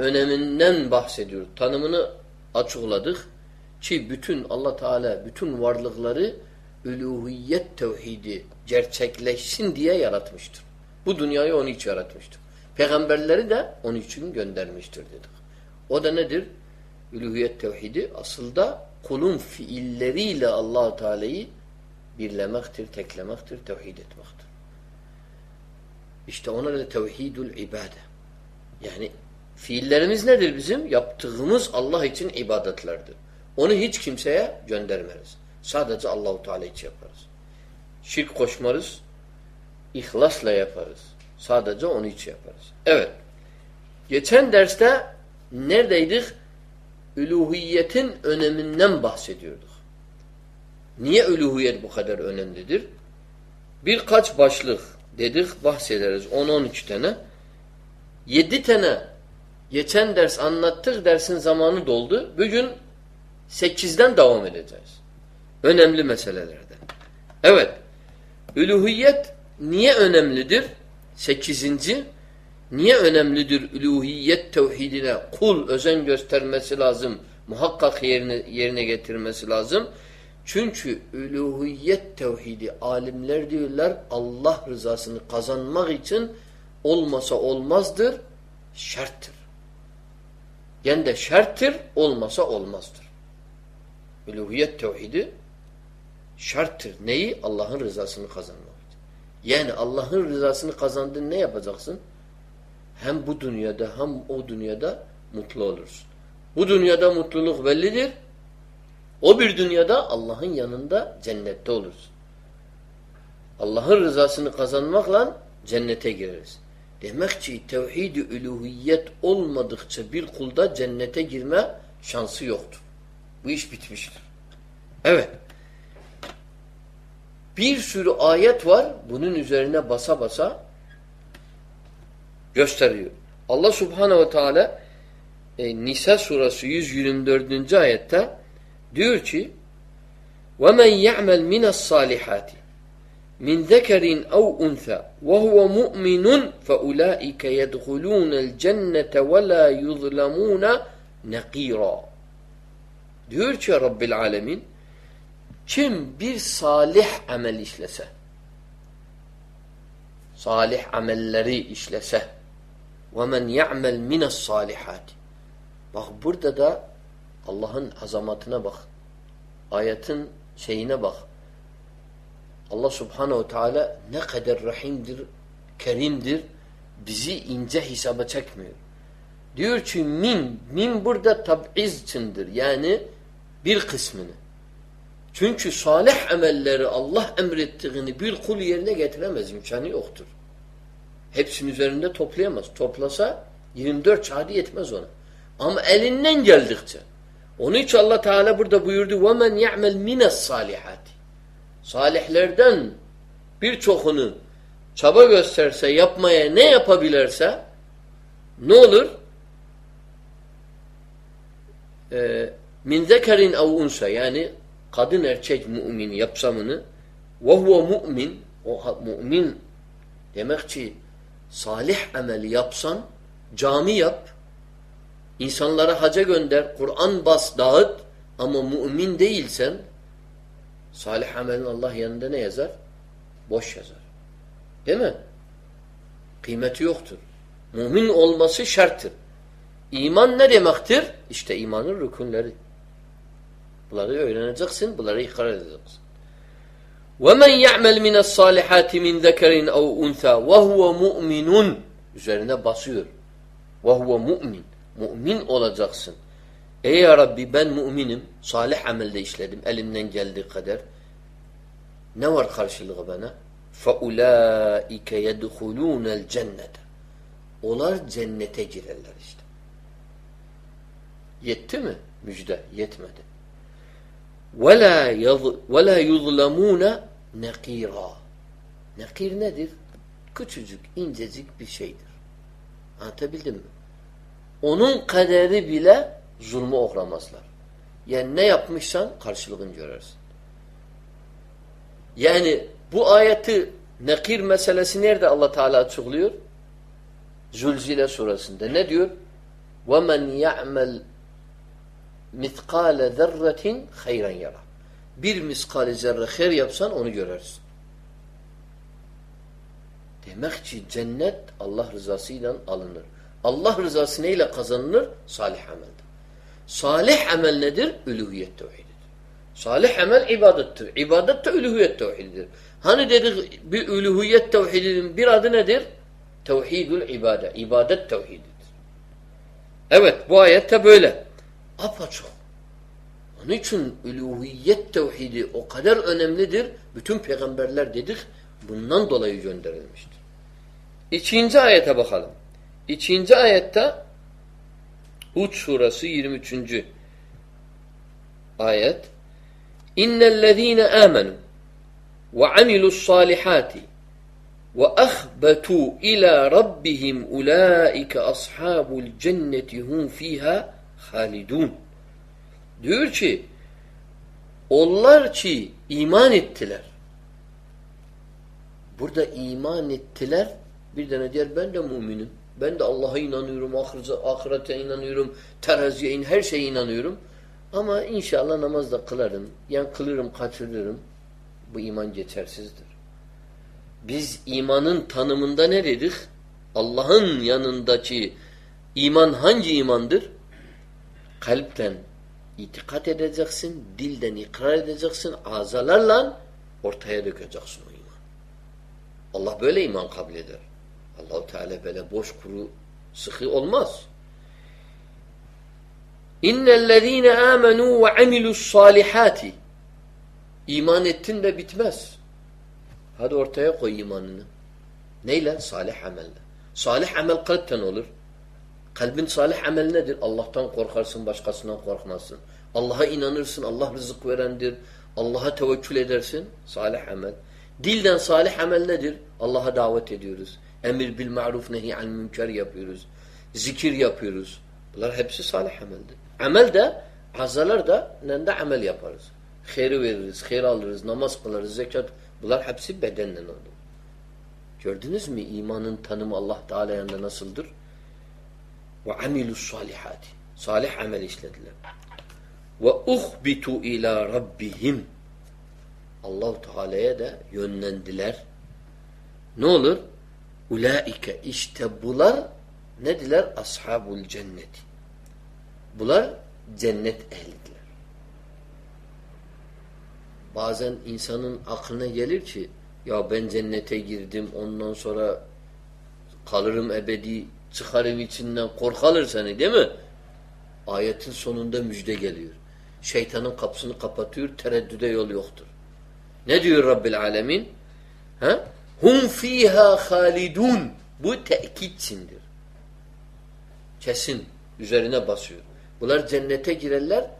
öneminden bahsediyor. Tanımını açıkladık ki bütün Allah Teala bütün varlıkları üluhiyet tevhidi gerçekleşsin diye yaratmıştır. Bu dünyayı onun için yaratmıştır. Peygamberleri de onun için göndermiştir dedik. O da nedir? Üluhiyet tevhidi aslında kulun fiilleriyle allah Teala'yı birlemektir, teklemektir, tevhid etmektir. İşte ona da tevhidul ibade. Yani fiillerimiz nedir bizim? Yaptığımız Allah için ibadetlerdir. Onu hiç kimseye göndermeriz. Sadece Allahu Teala için yaparız. Şirk koşmarız, ihlasla yaparız. Sadece onu için yaparız. Evet. Geçen derste neredeydik? Üluhiyetin öneminden bahsediyorduk. Niye üluhiyet bu kadar önemlidir? Birkaç başlık dedik bahsederiz. 10-13 tane. 7 tane geçen ders anlattık. Dersin zamanı doldu. Bugün 8'den devam edeceğiz. Önemli meselelerden. Evet. Üluhiyet niye önemlidir? Sekizinci. Niye önemlidir üluhiyet tevhidine kul özen göstermesi lazım? Muhakkak yerine, yerine getirmesi lazım. Çünkü üluhiyet tevhidi alimler diyorlar Allah rızasını kazanmak için olmasa olmazdır, şarttır. Yani de şarttır, olmasa olmazdır. Üluhiyet tevhidi şarttır. Neyi? Allah'ın rızasını kazanmak. Yani Allah'ın rızasını kazandın ne yapacaksın? Hem bu dünyada hem o dünyada mutlu olursun. Bu dünyada mutluluk bellidir. O bir dünyada Allah'ın yanında cennette olursun. Allah'ın rızasını kazanmakla cennete gireriz. Demek ki tevhid-i üluhiyet olmadıkça bir kulda cennete girme şansı yoktur. Bu iş bitmiştir. Evet. Bir sürü ayet var. Bunun üzerine basa basa gösteriyor. Allah Subhanahu ve Teala e, Nisa suresi 124. ayette diyor ki وَمَنْ يَعْمَلْ مِنَ الصَّالِحَاتِ min zekerin ev unsa ve huve mu'minun fe ulaike yedhulûnel cennete ve la yuzlamûne nekîrâ. Diyor ki Rabbil Alemin kim bir salih amel işlese salih amelleri işlese ve men ya'mel mines salihati bak burada da Allah'ın azamatına bak ayetin şeyine bak Allah subhanehu teala ne kadar rahimdir, kerimdir, bizi ince hesaba çekmiyor. Diyor ki min, min burada tab'iz içindir. Yani bir kısmını. Çünkü salih amelleri Allah emrettiğini bir kul yerine getiremez. imkanı yoktur. Hepsinin üzerinde toplayamaz. Toplasa 24 saati yetmez ona. Ama elinden geldikçe. Onun için Allah Teala burada buyurdu وَمَنْ يَعْمَلْ مِنَ الصَّالِحَاتِ Salihlerden birçokunu çaba gösterse, yapmaya ne yapabilirse ne olur? Ee, min zekerin ev unsa yani kadın erkek mümin yapsamını ve huve mümin o mümin demek ki salih ameli yapsan cami yap insanlara haca gönder Kur'an bas dağıt ama mümin değilsen salih amelin Allah yanında ne yazar? Boş yazar. Değil mi? Kıymeti yoktur. Mümin olması şarttır. İman ne demektir? İşte imanın rükunları. Bunları öğreneceksin, bunları ikrar edeceksin. وَمَنْ يَعْمَلْ مِنَ الصَّالِحَاتِ مِنْ ذَكَرٍ اَوْ اُنْثَى وَهُوَ مُؤْمِنٌ Üzerine basıyor. وَهُوَ mümin. Mümin olacaksın. Ey ya Rabbi ben müminim, salih amelde işledim, elimden geldiği kadar. Ne var karşılığı bana? فَاُولَٰئِكَ يَدْخُلُونَ الْجَنَّةَ Onlar cennete girerler işte. Yetti mi? Müjde. Yetmedi. وَلَا وَلَا يُظْلَمُونَ نَقِيرًا Nakir nedir? Küçücük, incecik bir şeydir. Anlatabildim mi? Onun kaderi bile zulmü uğramazlar. Yani ne yapmışsan karşılığını görürsün. Yani bu ayeti nakir meselesi nerede Allah Teala açıklıyor? Zülzile surasında. Ne diyor? وَمَنْ يَعْمَلْ miskale zerretin hayran yara. Bir miskali zerre hayır yapsan onu görürsün. Demek ki cennet Allah rızasıyla alınır. Allah rızası neyle kazanılır? Salih ameldir. Salih amel nedir? Üluhiyet tevhididir. Salih amel ibadettir. İbadet de üluhiyet tevhididir. Hani dedik bir üluhiyet tevhidinin bir adı nedir? Tevhidül ibade. İbadet tevhididir. Evet bu ayette böyle. Apaçık. Onun için üluhiyet tevhidi o kadar önemlidir. Bütün peygamberler dedik bundan dolayı gönderilmiştir. İkinci ayete bakalım. İkinci ayette Hud suresi 23. ayet İnnellezîne âmenû ve amilu's-sâlihâti ve ahbetu ila rabbihim ulaike ashabul cenneti hum fiha halidun. Diyor ki onlar ki iman ettiler. Burada iman ettiler. Bir tane diğer ben de müminim. Ben de Allah'a inanıyorum, ahirete inanıyorum, teraziye in, her şeye inanıyorum. Ama inşallah namaz da kılarım. Yani kılırım, kaçırırım. Bu iman geçersizdir. Biz imanın tanımında ne dedik? Allah'ın yanındaki iman hangi imandır? Kalpten itikat edeceksin, dilden ikrar edeceksin, azalarla ortaya dökeceksin o iman. Allah böyle iman kabul eder. Allahu Teala böyle boş kuru sıkı olmaz. İnnellezîne âmenû ve amilu's-sâlihâti İman ettin de bitmez. Hadi ortaya koy imanını. Neyle? Salih amelle. Salih amel kalpten olur. Kalbin salih amel nedir? Allah'tan korkarsın, başkasından korkmazsın. Allah'a inanırsın, Allah rızık verendir. Allah'a tevekkül edersin, salih amel. Dilden salih amel nedir? Allah'a davet ediyoruz. Emir bil ma'ruf nehi an münker yapıyoruz. Zikir yapıyoruz. Bunlar hepsi salih ameldir. Amel de, azalar da nende amel yaparız. Hayır veririz, hayır alırız, namaz kılarız, zekat. Bunlar hepsi bedenle olur. Gördünüz mü imanın tanımı Allah Teala yanında nasıldır? Ve amilus salihati. Salih amel işlediler. Ve uhbitu ila rabbihim. Allah Teala'ya da yönlendiler. Ne olur? Ulaike işte bular nediler? Ashabul cenneti. Bular cennet ehlidiler. Bazen insanın aklına gelir ki ya ben cennete girdim ondan sonra kalırım ebedi çıkarım içinden korkalır seni değil mi? Ayetin sonunda müjde geliyor. Şeytanın kapısını kapatıyor, tereddüde yol yoktur. Ne diyor Rabbil Alemin? Ha? Hum fiha halidun. Bu tekitçindir. Kesin. Üzerine basıyor. Bunlar cennete girerler.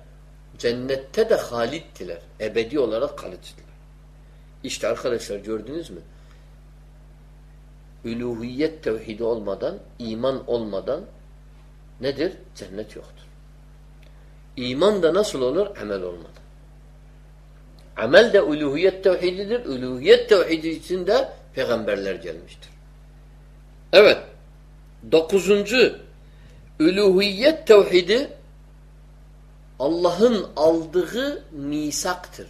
Cennette de haliddiler. Ebedi olarak kalıcıdılar. İşte arkadaşlar gördünüz mü? Üluhiyet tevhidi olmadan, iman olmadan nedir? Cennet yoktur. İman da nasıl olur? Amel olmadan. Amel de uluhiyet tevhididir. Uluhiyet tevhidi içinde peygamberler gelmiştir. Evet. Dokuzuncu uluhiyet tevhidi Allah'ın aldığı misaktır.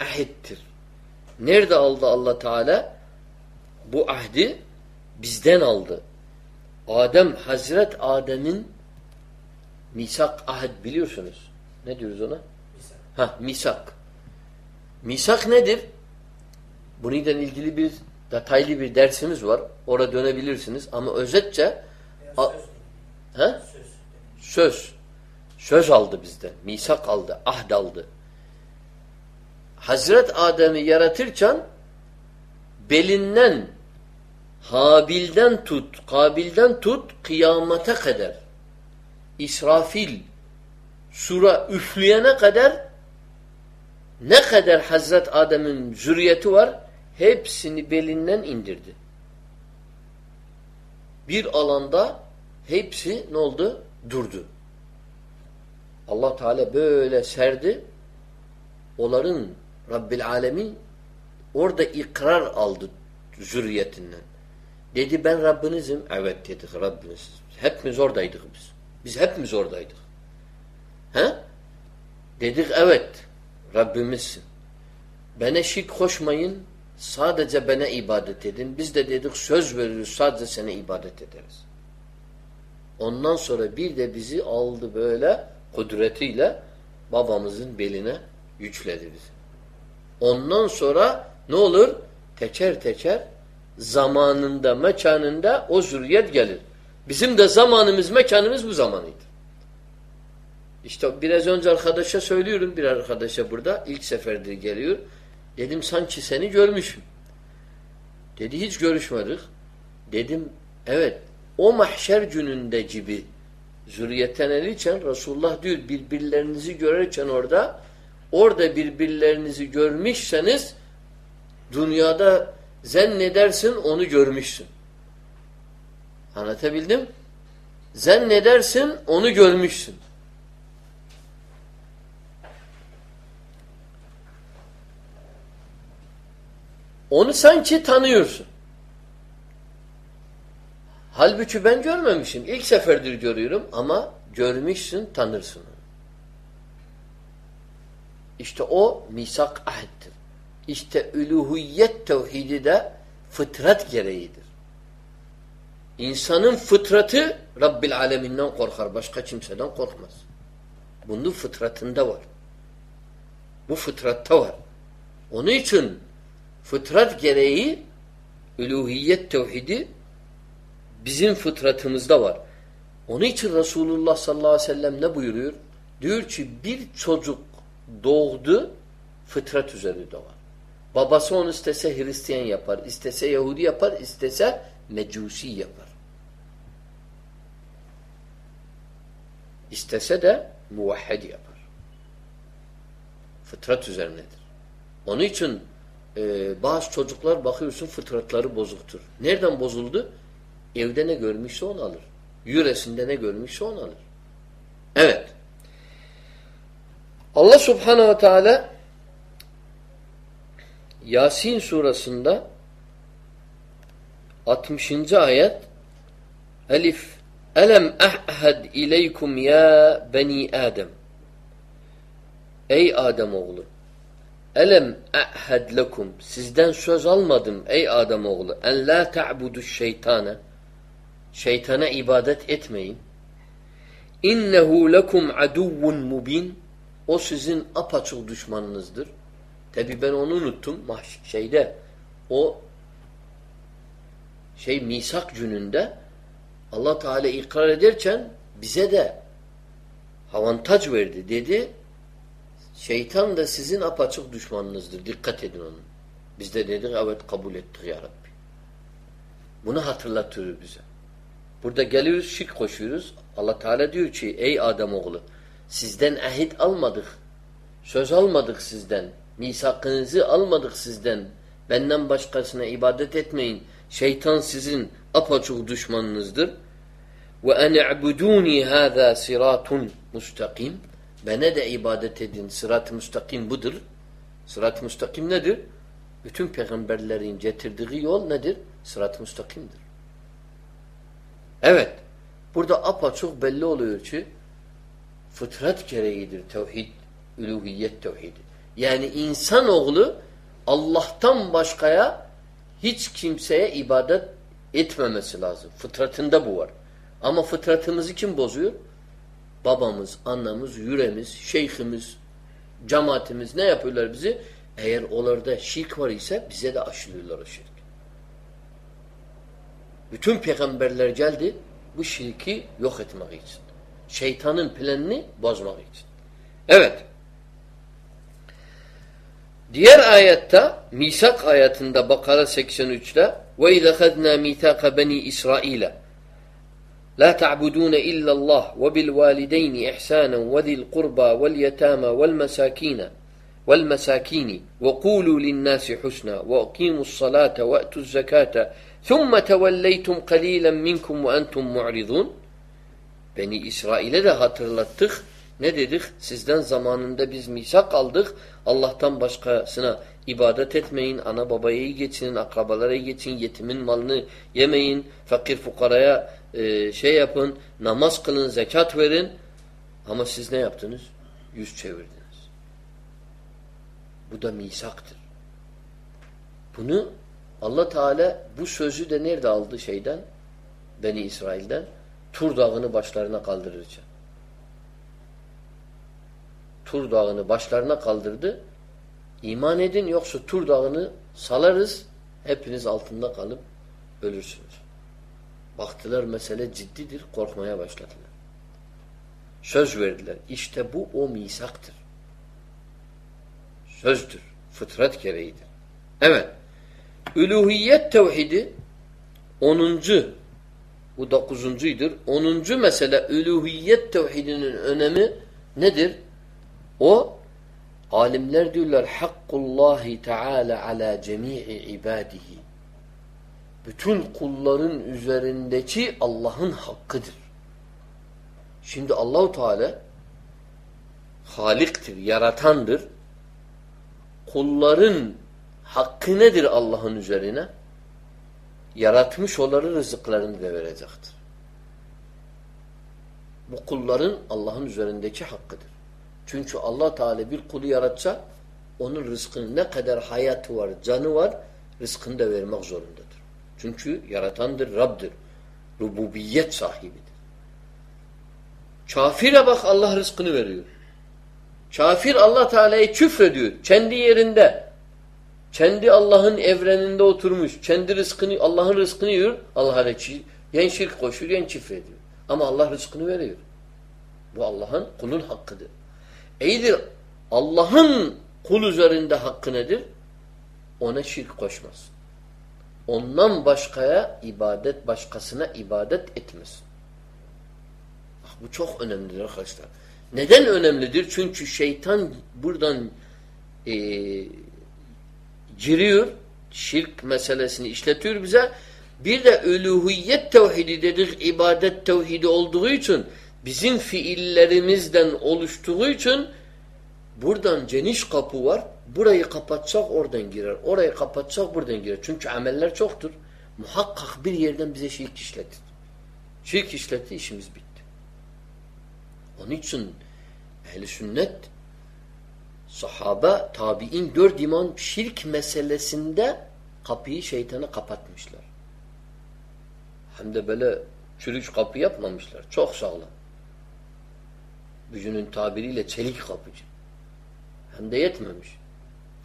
Ahittir. Nerede aldı Allah Teala? Bu ahdi bizden aldı. Adem, Hazret Adem'in misak ahd biliyorsunuz. Ne diyoruz ona? Misak. Ha, misak. Misak nedir? Bununla ilgili bir detaylı bir dersimiz var. Orada dönebilirsiniz. Ama özetçe a, söz, söz. Söz aldı bizden. Misak aldı. Ahd aldı. Hazret Adem'i yaratırken belinden Habil'den tut, Kabil'den tut kıyamete kadar İsrafil sura üfleyene kadar ne kadar Hazret Adem'in zürriyeti var hepsini belinden indirdi. Bir alanda hepsi ne oldu? Durdu. Allah Teala böyle serdi. Onların Rabbil Alemin orada ikrar aldı zürriyetinden. Dedi ben Rabbinizim. Evet dedik Rabbiniz. Hepimiz oradaydık biz. Biz hepimiz oradaydık. He? Dedik evet Rabbimizsin. Bana şirk koşmayın, sadece bana ibadet edin. Biz de dedik söz veriyoruz sadece sana ibadet ederiz. Ondan sonra bir de bizi aldı böyle kudretiyle babamızın beline yükledi bizi. Ondan sonra ne olur? Teker teker zamanında, mekanında o zürriyet gelir. Bizim de zamanımız, mekanımız bu zamanıydı. İşte biraz önce arkadaşa söylüyorum, bir arkadaşa burada ilk seferdir geliyor. Dedim sanki seni görmüşüm. Dedi hiç görüşmedik. Dedim evet o mahşer gününde gibi zürriyetten eliyken Resulullah diyor birbirlerinizi görürken orada orada birbirlerinizi görmüşseniz dünyada zannedersin onu görmüşsün. Anlatabildim? Zannedersin onu görmüşsün. Onu sanki tanıyorsun. Halbuki ben görmemişim. İlk seferdir görüyorum ama görmüşsün, tanırsın onu. İşte o misak ahddir. İşte üluhiyet tevhidi de fıtrat gereğidir. İnsanın fıtratı Rabbil aleminden korkar. Başka kimseden korkmaz. Bunun fıtratında var. Bu fıtratta var. Onun için fıtrat gereği üluhiyet tevhidi bizim fıtratımızda var. Onun için Resulullah sallallahu aleyhi ve sellem ne buyuruyor? Diyor ki bir çocuk doğdu fıtrat üzerinde var. Babası onu istese Hristiyan yapar, istese Yahudi yapar, istese Mecusi yapar. İstese de muvahhid yapar. Fıtrat üzerinedir. Onun için e, bazı çocuklar bakıyorsun fıtratları bozuktur. Nereden bozuldu? Evde ne görmüşse onu alır. Yüresinde ne görmüşse onu alır. Evet. Allah subhanehu ve teala Yasin surasında 60. ayet Elif Elem ahad ileykum ya beni Adem Ey Adem oğlu Elem ahad lekum. Sizden söz almadım ey Adem oğlu. En la ta'budu şeytane. Şeytana ibadet etmeyin. İnnehu lekum aduvvun mubin. O sizin apaçık düşmanınızdır. Tabi ben onu unuttum. Şeyde. O şey misak gününde Allah Teala ikrar ederken bize de avantaj verdi. Dedi şeytan da sizin apaçık düşmanınızdır. Dikkat edin onun. Biz de dedik evet kabul ettik ya Rabbi. Bunu hatırlatıyor bize. Burada geliyoruz şirk koşuyoruz. Allah Teala diyor ki ey Adem oğlu sizden ahit almadık. Söz almadık sizden. Misakınızı almadık sizden. Benden başkasına ibadet etmeyin. Şeytan sizin apaçık düşmanınızdır. Ve en i'buduni hâzâ siratun mustakim. Bana da ibadet edin. Sırat-ı müstakim budur. Sırat-ı müstakim nedir? Bütün peygamberlerin getirdiği yol nedir? Sırat-ı müstakimdir. Evet. Burada apaçık belli oluyor ki fıtrat gereğidir tevhid, üluhiyet tevhidi. Yani insanoğlu Allah'tan başkaya hiç kimseye ibadet etmemesi lazım. Fıtratında bu var. Ama fıtratımızı kim bozuyor? Babamız, annemiz, yüremiz, şeyhimiz, cemaatimiz ne yapıyorlar bizi? Eğer onlarda şirk var ise bize de aşılıyorlar o şirk. Bütün peygamberler geldi bu şirki yok etmek için. Şeytanın planını bozmak için. Evet. Diğer ayette misak ayetinde Bakara 83'te ve izâ mitâka beni İsrail'e La ta'budûne illallah ve bil valideyni ihsânen ve zil kurba vel yetâme vel mesâkîne vel mesâkîni ve kûlû linnâsi husna ve akîmus salâte ve etuz zekâte thumme tevelleytum kalîlen minkum ve entum mu'ridûn Beni İsrail'e de hatırlattık. Ne dedik? Sizden zamanında biz misak aldık. Allah'tan başkasına ibadet etmeyin. Ana babaya iyi geçinin, akrabalara iyi geçin. Yetimin malını yemeyin. Fakir fukaraya e, şey yapın, namaz kılın, zekat verin. Ama siz ne yaptınız? Yüz çevirdiniz. Bu da misaktır. Bunu Allah Teala bu sözü de nerede aldı şeyden? Beni İsrail'den. Tur dağını başlarına kaldırırken. Tur dağını başlarına kaldırdı. İman edin yoksa Tur dağını salarız. Hepiniz altında kalıp ölürsünüz. Baktılar mesele ciddidir. Korkmaya başladılar. Söz verdiler. İşte bu o misaktır. Sözdür. Fıtrat gereğidir. Evet. Üluhiyet tevhidi onuncu bu dokuzuncuydur. Onuncu mesele üluhiyet tevhidinin önemi nedir? O alimler diyorlar hakkullahi teala ala cemii ibadihi. Bütün kulların üzerindeki Allah'ın hakkıdır. Şimdi Allahu Teala Haliktir, yaratandır. Kulların hakkı nedir Allah'ın üzerine? Yaratmış onları rızıklarını da verecektir. Bu kulların Allah'ın üzerindeki hakkıdır. Çünkü Allah Teala bir kulu yaratsa onun rızkını ne kadar hayatı var, canı var rızkını da vermek zorundadır. Çünkü yaratandır, Rab'dır. Rububiyet sahibidir. Kafire bak Allah rızkını veriyor. Kafir Allah Teala'yı küfrediyor. Kendi yerinde. Kendi Allah'ın evreninde oturmuş. Kendi rızkını, Allah'ın rızkını yiyor. Allah'a yen şirk koşuyor, yen küfrediyor. Ama Allah rızkını veriyor. Bu Allah'ın kulun hakkıdır. İyidir. Allah'ın kul üzerinde hakkı nedir? Ona şirk koşmaz. Ondan başkaya ibadet, başkasına ibadet etmesin. Bu çok önemlidir arkadaşlar. Neden önemlidir? Çünkü şeytan buradan e, giriyor, şirk meselesini işletiyor bize. Bir de üluhiyet tevhidi dedik, ibadet tevhidi olduğu için bizim fiillerimizden oluştuğu için buradan geniş kapı var. Burayı kapatsak oradan girer. Orayı kapatsak buradan girer. Çünkü ameller çoktur. Muhakkak bir yerden bize şirk işletir. Şirk işletti işimiz bitti. Onun için ehl sünnet sahaba, tabi'in dört imam şirk meselesinde kapıyı şeytana kapatmışlar. Hem de böyle çürüç kapı yapmamışlar. Çok sağlam. Bücünün tabiriyle çelik kapıcı. Hem de yetmemiş.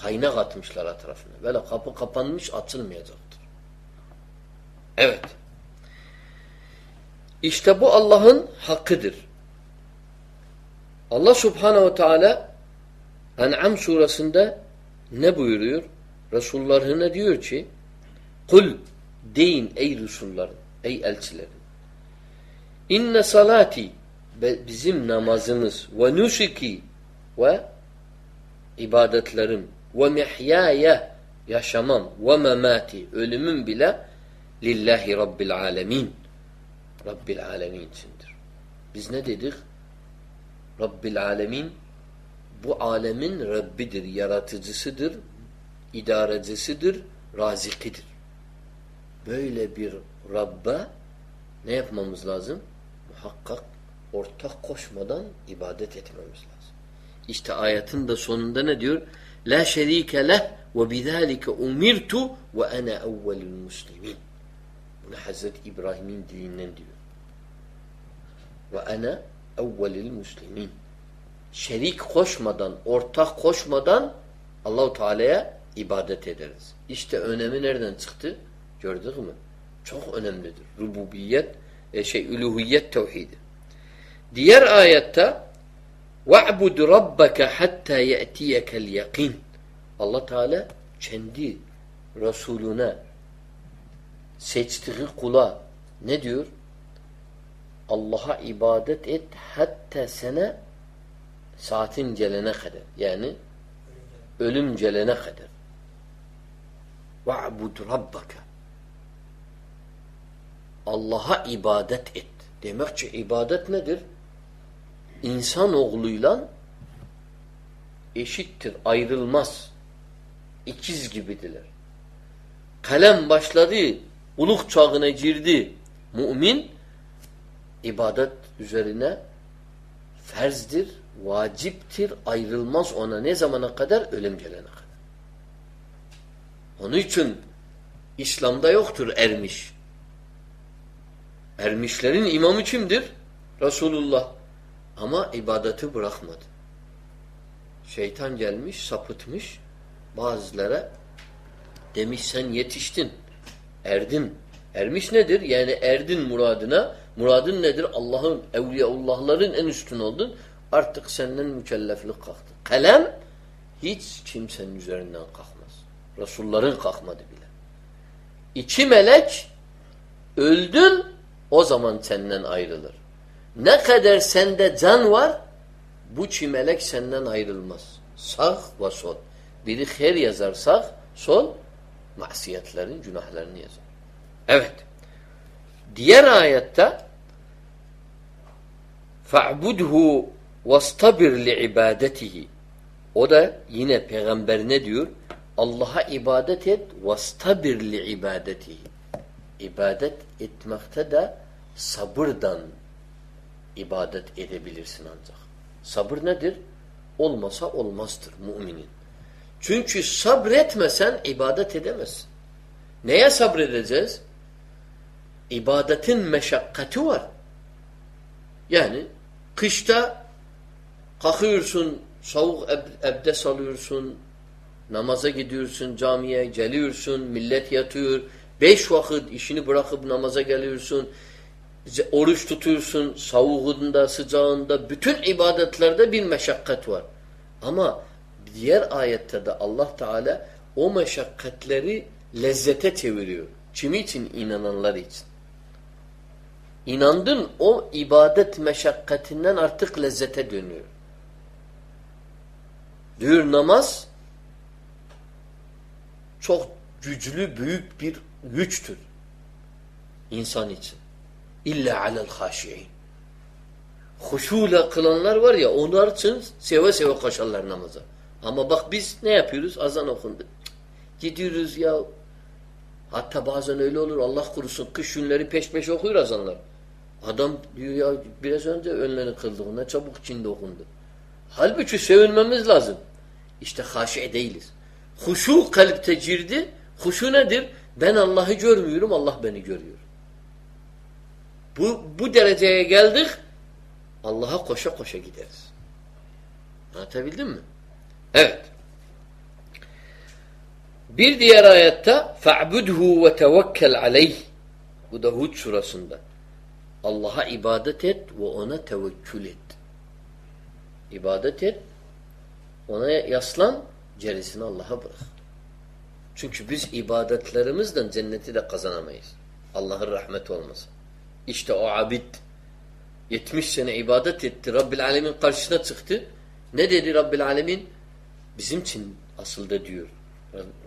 Kaynak atmışlar etrafına. Böyle kapı kapanmış açılmayacaktır. Evet. İşte bu Allah'ın hakkıdır. Allah subhanehu teala En'am suresinde ne buyuruyor? Resullarına diyor ki Kul deyin ey Resulların, ey elçilerin. İnne salati bizim namazımız ve nusiki ve ibadetlerim ve mihyaya yaşamam ve memati ölümüm bile lillahi rabbil alemin rabbil alemin içindir. Biz ne dedik? Rabbil alemin bu alemin Rabbidir, yaratıcısıdır, idarecisidir, razikidir. Böyle bir Rabbe ne yapmamız lazım? Muhakkak ortak koşmadan ibadet etmemiz lazım. İşte ayetin de sonunda ne diyor? La şerike leh ve bizalike umirtu ve ana evvelul muslimin. Bunu Hazreti İbrahim'in dilinden diyor. Ve ana evvelil muslimin. Şerik koşmadan, ortak koşmadan Allahu Teala'ya ibadet ederiz. İşte önemi nereden çıktı? Gördük mü? Çok önemlidir. Rububiyet, e, şey, üluhiyet tevhidi. Diğer ayette وَعْبُدْ رَبَّكَ حَتَّى يَأْتِيَكَ الْيَقِينَ Allah Teala kendi Resulüne seçtiği kula ne diyor? Allah'a ibadet et hatta sana saatin gelene kadar. Yani ölüm gelene kadar. وَعْبُدْ رَبَّكَ Allah'a ibadet et. Demek ki ibadet nedir? İnsan oğluyla eşittir, ayrılmaz. İkiz gibidiler. Kalem başladı, uluk çağına girdi. Mümin ibadet üzerine ferzdir, vaciptir, ayrılmaz ona ne zamana kadar? Ölüm gelene kadar. Onun için İslam'da yoktur ermiş. Ermişlerin imamı kimdir? Resulullah. Ama ibadeti bırakmadı. Şeytan gelmiş, sapıtmış. Bazılara demiş sen yetiştin. Erdin. Ermiş nedir? Yani erdin muradına. Muradın nedir? Allah'ın, evliyaullahların en üstün oldun. Artık senden mükelleflik kalktı. Kalem hiç kimsenin üzerinden kalkmaz. Resulların kalkmadı bile. İki melek öldün o zaman senden ayrılır. Ne kadar sende can var bu iki melek senden ayrılmaz. Sağ ve sol. Biri her yazar sağ, sol masiyetlerin, günahlarını yazar. Evet. Diğer ayette فَعْبُدْهُ وَاسْتَبِرْ لِعِبَادَتِهِ O da yine peygamber ne diyor? Allah'a ibadet et وَاسْتَبِرْ لِعِبَادَتِهِ İbadet etmekte de sabırdan ibadet edebilirsin ancak. Sabır nedir? Olmasa olmazdır müminin. Çünkü sabretmesen ibadet edemezsin. Neye sabredeceğiz? İbadetin meşakkati var. Yani kışta kalkıyorsun, soğuk ebdes alıyorsun, namaza gidiyorsun, camiye geliyorsun, millet yatıyor, beş vakit işini bırakıp namaza geliyorsun, oruç tutuyorsun, soğuğunda, sıcağında, bütün ibadetlerde bir meşakkat var. Ama diğer ayette de Allah Teala o meşakkatleri lezzete çeviriyor. Kimi için? inananlar için. İnandın o ibadet meşakkatinden artık lezzete dönüyor. Diyor namaz çok güçlü, büyük bir güçtür insan için. İlla alel haşi'in. Huşuyla kılanlar var ya onlar için seve seve koşarlar namaza. Ama bak biz ne yapıyoruz? Azan okundu. Gidiyoruz ya. Hatta bazen öyle olur Allah kurusun. Kış günleri peş peş okuyor azanlar. Adam diyor ya biraz önce önlerini kıldık. Ne çabuk içinde okundu. Halbuki sevinmemiz lazım. İşte haşi değiliz. Huşu kalpte girdi. Huşu nedir? Ben Allah'ı görmüyorum, Allah beni görüyor. Bu, bu dereceye geldik, Allah'a koşa koşa gideriz. Anlatabildim mi? Evet. Bir diğer ayette فَعْبُدْهُ وَتَوَكَّلْ عَلَيْهِ Bu da Hud surasında. Allah'a ibadet et ve ona tevekkül et. İbadet et, ona yaslan, gerisini Allah'a bırak. Çünkü biz ibadetlerimizden cenneti de kazanamayız. Allah'ın rahmeti olmasın. İşte o abid 70 sene ibadet etti. Rabbil Alemin karşısına çıktı. Ne dedi Rabbil Alemin? Bizim için asıl da diyor.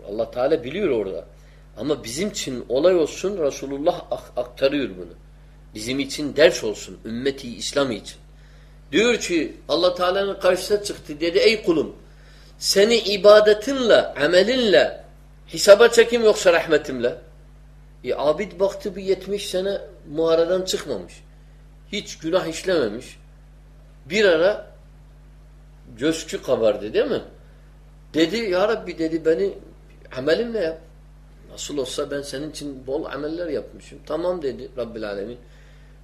Allah Teala biliyor orada. Ama bizim için olay olsun Resulullah aktarıyor bunu. Bizim için ders olsun. Ümmeti İslam için. Diyor ki Allah Teala'nın karşısına çıktı. Dedi ey kulum seni ibadetinle, amelinle hesaba çekim yoksa rahmetimle. E, abid baktı bir 70 sene muharadan çıkmamış. Hiç günah işlememiş. Bir ara gözkü kabardı değil mi? Dedi ya Rabbi dedi beni amelimle yap. Nasıl olsa ben senin için bol ameller yapmışım. Tamam dedi Rabbil Alemin.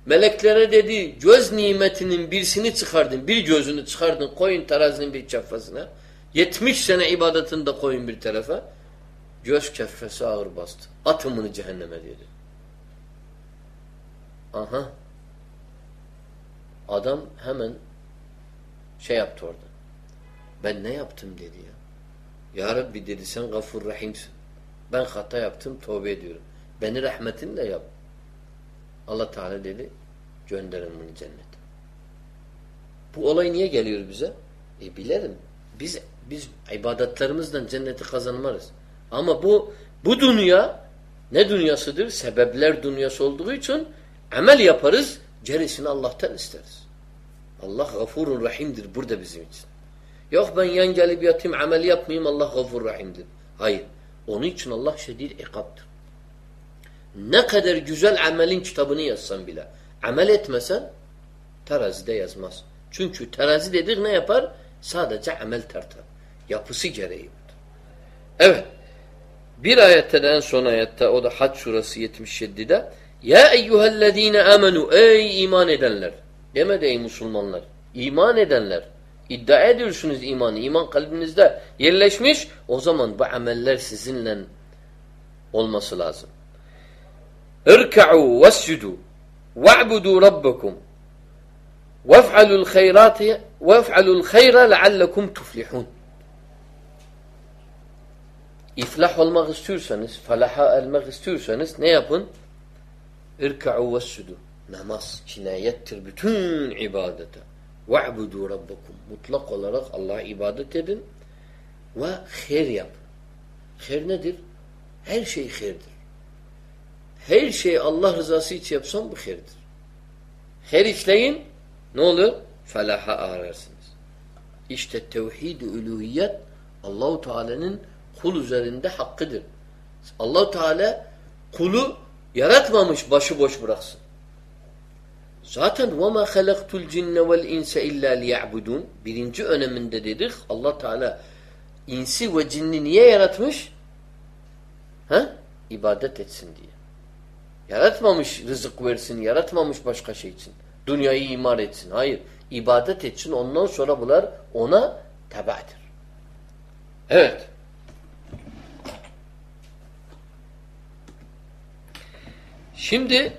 Meleklere dedi göz nimetinin birisini çıkardın. Bir gözünü çıkardın koyun terazinin bir keffesine. 70 sene ibadetini de koyun bir tarafa. Göz keffesi ağır bastı. Atın bunu cehenneme dedi. Aha. Adam hemen şey yaptı orada. Ben ne yaptım dedi ya. Ya Rabbi dedi sen gafur rahimsin. Ben hata yaptım tövbe ediyorum. Beni rahmetinle yap. Allah Teala dedi gönderin bunu cennete. Bu olay niye geliyor bize? E bilerim. Biz biz ibadetlerimizden cenneti kazanmarız. Ama bu bu dünya ne dünyasıdır? Sebepler dünyası olduğu için amel yaparız, gerisini Allah'tan isteriz. Allah gafurun rahimdir burada bizim için. Yok ben yan gelip yatayım, amel yapmayayım, Allah gafur rahimdir. Hayır. Onun için Allah şedid ikabdır. Ne kadar güzel amelin kitabını yazsan bile, Amel etmesen terazide yazmaz. Çünkü terazi dedik ne yapar? Sadece amel tartar. Yapısı gereği. Evet. Bir ayette de en son ayette o da Hac surası 77'de Ya eyyühellezine amenu ey iman edenler. Demedi ey Müslümanlar. İman edenler. İddia ediyorsunuz imanı. İman kalbinizde yerleşmiş. O zaman bu ameller sizinle olması lazım. İrka'u vescudu ve'budu rabbakum vef'alul hayrati vef'alul hayra leallekum tuflihun. İflah olmak istiyorsanız, falaha ermek istiyorsanız ne yapın? İrka'u vessudu. Namaz cinayettir bütün ibadete. Ve'budu rabbakum. Mutlak olarak Allah'a ibadet edin ve hayır yapın. Hayır nedir? Her şey hayırdır. Her şeyi Allah rızası için yapsam bu hayırdır. Hayır işleyin ne olur? Falaha ararsınız. İşte tevhid-i uluhiyet Allahu Teala'nın kul üzerinde hakkıdır. Allahu Teala kulu yaratmamış başıboş bıraksın. Zaten وَمَا خَلَقْتُ الْجِنَّ وَالْاِنْسَ اِلَّا لِيَعْبُدُونَ Birinci öneminde dedik allah Teala insi ve cinni niye yaratmış? Ha? İbadet etsin diye. Yaratmamış rızık versin, yaratmamış başka şey için. Dünyayı imar etsin. Hayır. İbadet etsin. Ondan sonra bunlar ona tebadır. Evet. Şimdi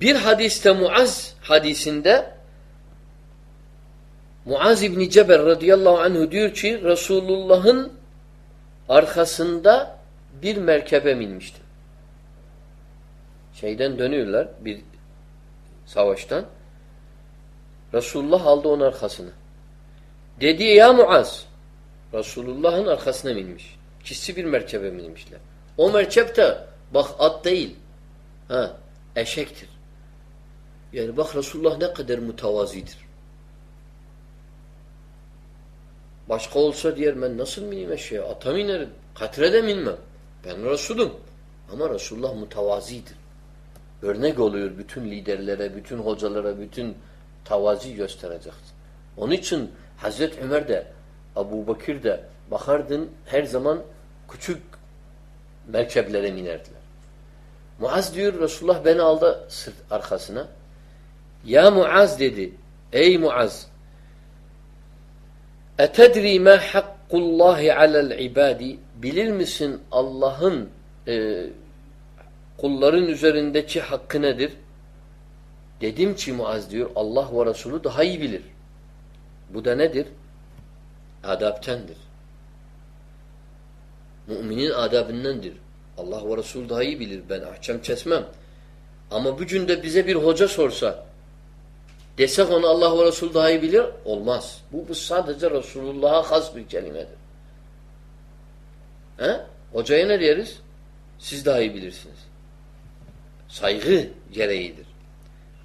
bir hadiste Muaz hadisinde Muaz İbni Cebel radıyallahu anhu diyor ki Resulullah'ın arkasında bir merkebe binmiştim. Şeyden dönüyorlar bir savaştan. Resulullah aldı onun arkasını. Dedi ya Muaz Resulullah'ın arkasına binmiş. İkisi bir merkebe binmişler. O merkep de bak at değil. Ha, eşektir. Yani bak Resulullah ne kadar mütevazidir. Başka olsa diyer ben nasıl bineyim eşeğe? Ata binerim. Katre de binmem. Ben Resulüm. Ama Resulullah mütevazidir. Örnek oluyor bütün liderlere, bütün hocalara, bütün tavazi gösterecektir. Onun için Hazreti Ömer de, Abu Bakır da bakardın her zaman küçük merkeplere binerdiler. Muaz diyor Resulullah beni aldı sırt arkasına. Ya Muaz dedi. Ey Muaz. Etedri ma hakkullahi alel ibadi? Bilir misin Allah'ın e, kulların üzerindeki hakkı nedir? Dedim ki Muaz diyor Allah ve Resulü daha iyi bilir. Bu da nedir? Adaptendir. Müminin adabındandır. Allah ve Resulü daha iyi bilir. Ben ahkam kesmem. Ama bugün de bize bir hoca sorsa desek onu Allah ve Resul daha iyi bilir. Olmaz. Bu, bu sadece Resulullah'a has bir kelimedir. He? Hocaya ne deriz? Siz daha iyi bilirsiniz. Saygı gereğidir.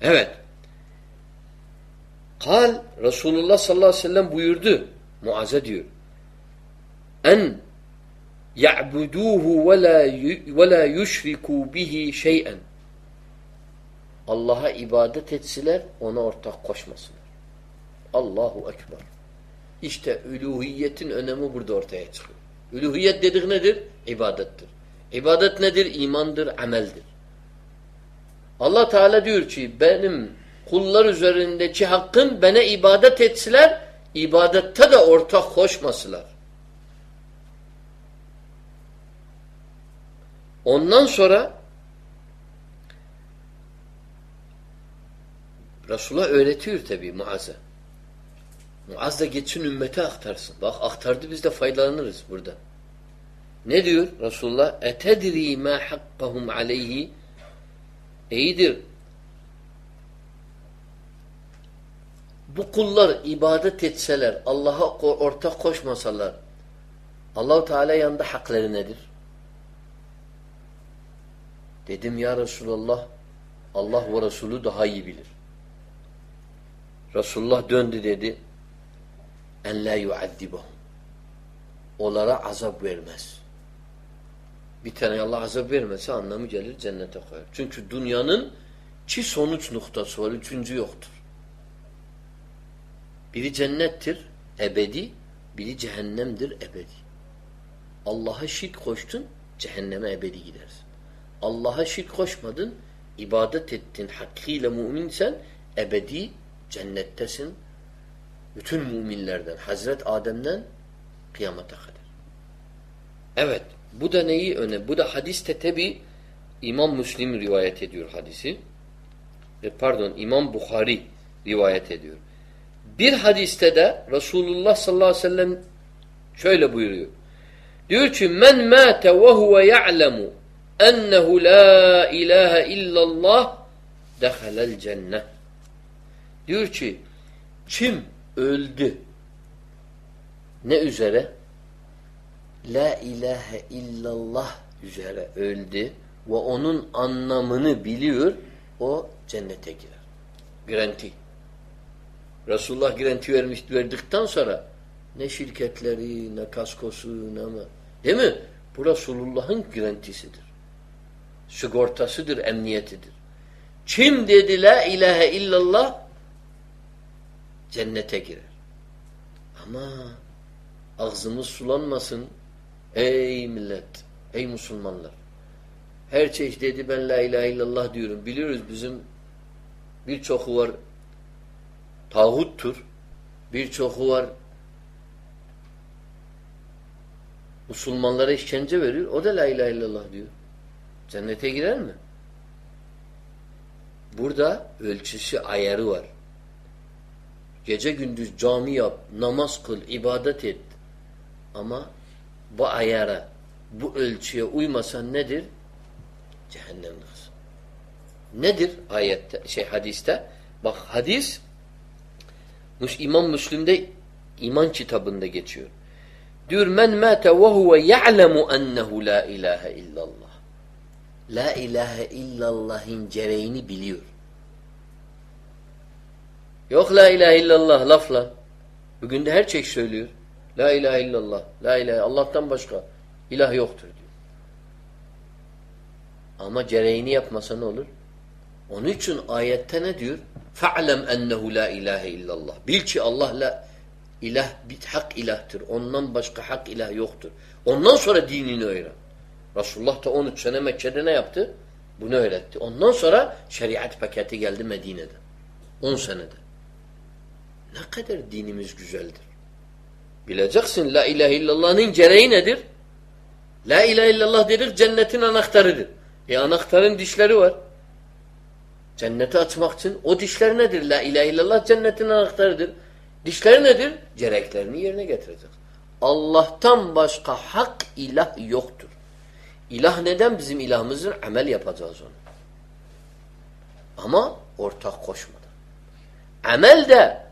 Evet. Kal Resulullah sallallahu aleyhi ve sellem buyurdu. Muaz'a diyor. En ve la yushriku bihi şey'en Allah'a ibadet etsiler, ona ortak koşmasınlar. Allahu Ekber. İşte üluhiyetin önemi burada ortaya çıkıyor. Üluhiyet dedik nedir? İbadettir. İbadet nedir? İmandır, ameldir. Allah Teala diyor ki benim kullar üzerindeki hakkım bana ibadet etsiler, ibadette de ortak koşmasılar. Ondan sonra Resulullah öğretiyor tabi Muaz'a. Muaz da geçsin ümmete aktarsın. Bak aktardı biz de faydalanırız burada. Ne diyor Resulullah? Etedri ma hakkahum aleyhi İyidir. Bu kullar ibadet etseler, Allah'a ortak koşmasalar, Allahu Teala yanında hakları nedir? Dedim ya Resulallah, Allah ve Resulü daha iyi bilir. Resulullah döndü dedi en la yuaddibahum onlara azap vermez. Bir tane Allah azap vermese anlamı gelir cennete koyar. Çünkü dünyanın İki sonuç noktası var. Üçüncü yoktur. Biri cennettir, ebedi. Biri cehennemdir, ebedi. Allah'a şirk koştun, cehenneme ebedi gidersin. Allah'a şirk koşmadın, ibadet ettin, hakkıyla müminsen, ebedi cennettesin. Bütün müminlerden, Hazret Adem'den kıyamata kadar. Evet, bu da neyi öne? Bu da hadiste tabi İmam Müslim rivayet ediyor hadisi. E, pardon, İmam Bukhari rivayet ediyor. Bir hadiste de Resulullah sallallahu aleyhi ve sellem şöyle buyuruyor. Diyor ki men mâte ve huve ya'lemu ennehu la ilahe illallah dehalel cennet. Diyor ki kim öldü ne üzere? La ilahe illallah üzere öldü ve onun anlamını biliyor o cennete girer. Garanti. Resulullah garanti vermiş verdikten sonra ne şirketleri, ne kaskosu, ne ama. Değil mi? Bu Resulullah'ın garantisidir. Sigortasıdır, emniyetidir. Kim dedi la ilahe illallah cennete girer. Ama ağzımız sulanmasın ey millet, ey Müslümanlar. Her çeşit dedi ben la ilahe illallah diyorum. Biliyoruz bizim birçoku var tağuttur. Birçoku var Müslümanlara işkence veriyor. O da la ilahe illallah diyor. Cennete girer mi? Burada ölçüsü ayarı var. Gece gündüz cami yap, namaz kıl, ibadet et. Ama bu ayara, bu ölçüye uymasan nedir? Cehennemliksin. Nedir ayette, şey hadiste? Bak hadis İmam Müslim'de iman kitabında geçiyor. Diyor men mâte ve huve ya'lemu ennehu la ilahe illallah. La ilahe illallah'ın gereğini biliyor. Yok la ilahe illallah lafla. Bugün de her şey söylüyor. La ilahe illallah. La ilahe Allah'tan başka ilah yoktur diyor. Ama gereğini yapmasa ne olur? Onun için ayette ne diyor? Fa'lem ennehu la ilahe illallah. Bil ki Allah la ilah bir hak ilahtır. Ondan başka hak ilah yoktur. Ondan sonra dinini öğren. Resulullah da 13 sene Mekke'de ne yaptı? Bunu öğretti. Ondan sonra şeriat paketi geldi Medine'de. 10 senede. Ne kadar dinimiz güzeldir. Bileceksin la ilahe illallah'ın gereği nedir? La ilahe illallah dedik cennetin anahtarıdır. E anahtarın dişleri var. Cenneti açmak için o dişler nedir? La ilahe illallah cennetin anahtarıdır. Dişleri nedir? Gereklerini yerine getirecek. Allah'tan başka hak ilah yoktur. İlah neden? Bizim ilahımızın amel yapacağız onu. Ama ortak koşmadan. Amel de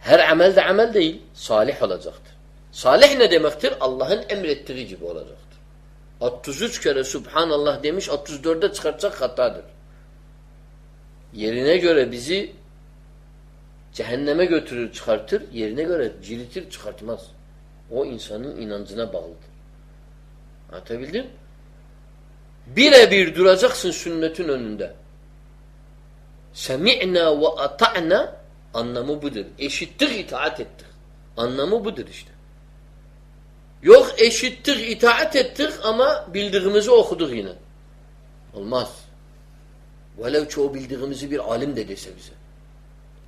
her amel de amel değil. Salih olacaktır. Salih ne demektir? Allah'ın emrettiği gibi olacaktır. 33 kere Subhanallah demiş 34'e çıkartacak hatadır. Yerine göre bizi cehenneme götürür çıkartır, yerine göre ciritir çıkartmaz. O insanın inancına bağlıdır. Anlatabildim? Birebir duracaksın sünnetin önünde. Semi'na ve ata'na anlamı budur. Eşittik, itaat ettik. Anlamı budur işte. Yok eşittik, itaat ettik ama bildiğimizi okuduk yine. Olmaz. Velev ki o bildiğimizi bir alim de bize.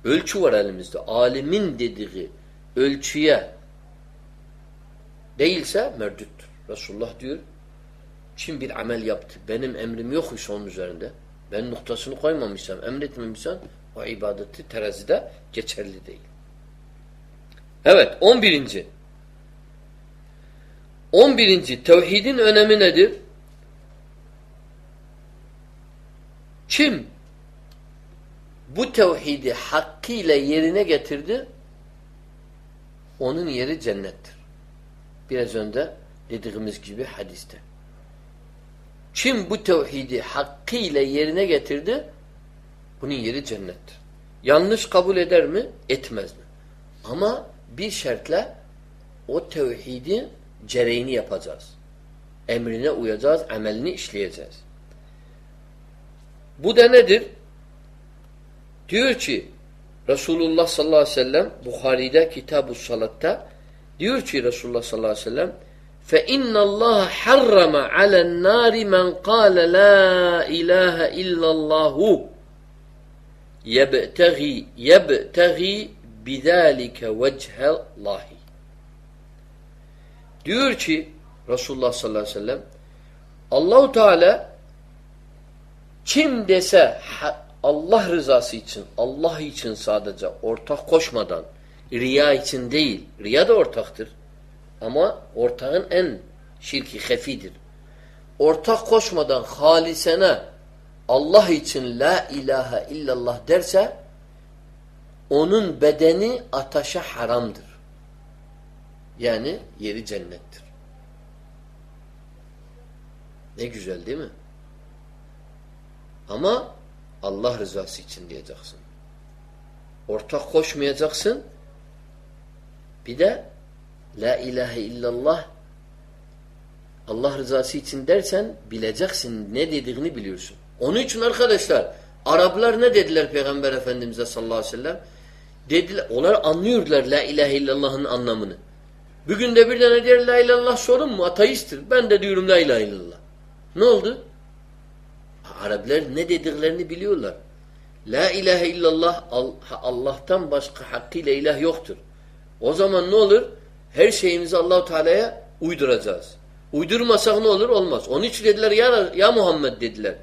Ölçü var elimizde. Alimin dediği ölçüye değilse merdüttür. Resulullah diyor kim bir amel yaptı benim emrim yok ise onun üzerinde ben noktasını koymamışsam emretmemişsem o ibadeti terazide geçerli değil. Evet on birinci. On birinci tevhidin önemi nedir? Kim bu tevhidi hakkıyla yerine getirdi onun yeri cennettir. Biraz önce dediğimiz gibi hadiste. Kim bu tevhidi hakkıyla yerine getirdi bunun yeri cennettir. Yanlış kabul eder mi? Etmez mi? Ama bir şartla o tevhidi cereğini yapacağız. Emrine uyacağız, amelini işleyeceğiz. Bu da nedir? Diyor ki Resulullah sallallahu aleyhi ve sellem Bukhari'de Kitab-ı Salat'ta diyor ki Resulullah sallallahu aleyhi ve sellem فَاِنَّ اللّٰهَ حَرَّمَ عَلَى النَّارِ مَنْ قَالَ لَا اِلَٰهَ اِلَّا اللّٰهُ يَبْتَغِي يَبْتَغِي بِذَٰلِكَ وَجْهَ اللّٰهِ Diyor ki Resulullah sallallahu aleyhi ve sellem Allahu Teala kim dese Allah rızası için, Allah için sadece ortak koşmadan, riya için değil, riya da ortaktır. Ama ortağın en şirki hefidir. Ortak koşmadan halisene Allah için la ilahe illallah derse onun bedeni ataşa haramdır. Yani yeri cennettir. Ne güzel değil mi? Ama Allah rızası için diyeceksin. Ortak koşmayacaksın. Bir de La ilahe illallah Allah rızası için dersen bileceksin ne dediğini biliyorsun. Onun için arkadaşlar Araplar ne dediler Peygamber Efendimiz'e sallallahu aleyhi ve sellem? Dediler, onlar anlıyordular La ilahe illallah'ın anlamını. Bugün de bir tane diğer La ilahe illallah sorun mu? Ateisttir. Ben de diyorum La ilahe illallah. Ne oldu? Araplar ne dediklerini biliyorlar. La ilahe illallah Allah'tan başka hakkıyla ilah yoktur. O zaman ne olur? Her şeyimizi Allahu Teala'ya uyduracağız. Uydurmasak ne olur? Olmaz. Onun için dediler ya, ya Muhammed dediler.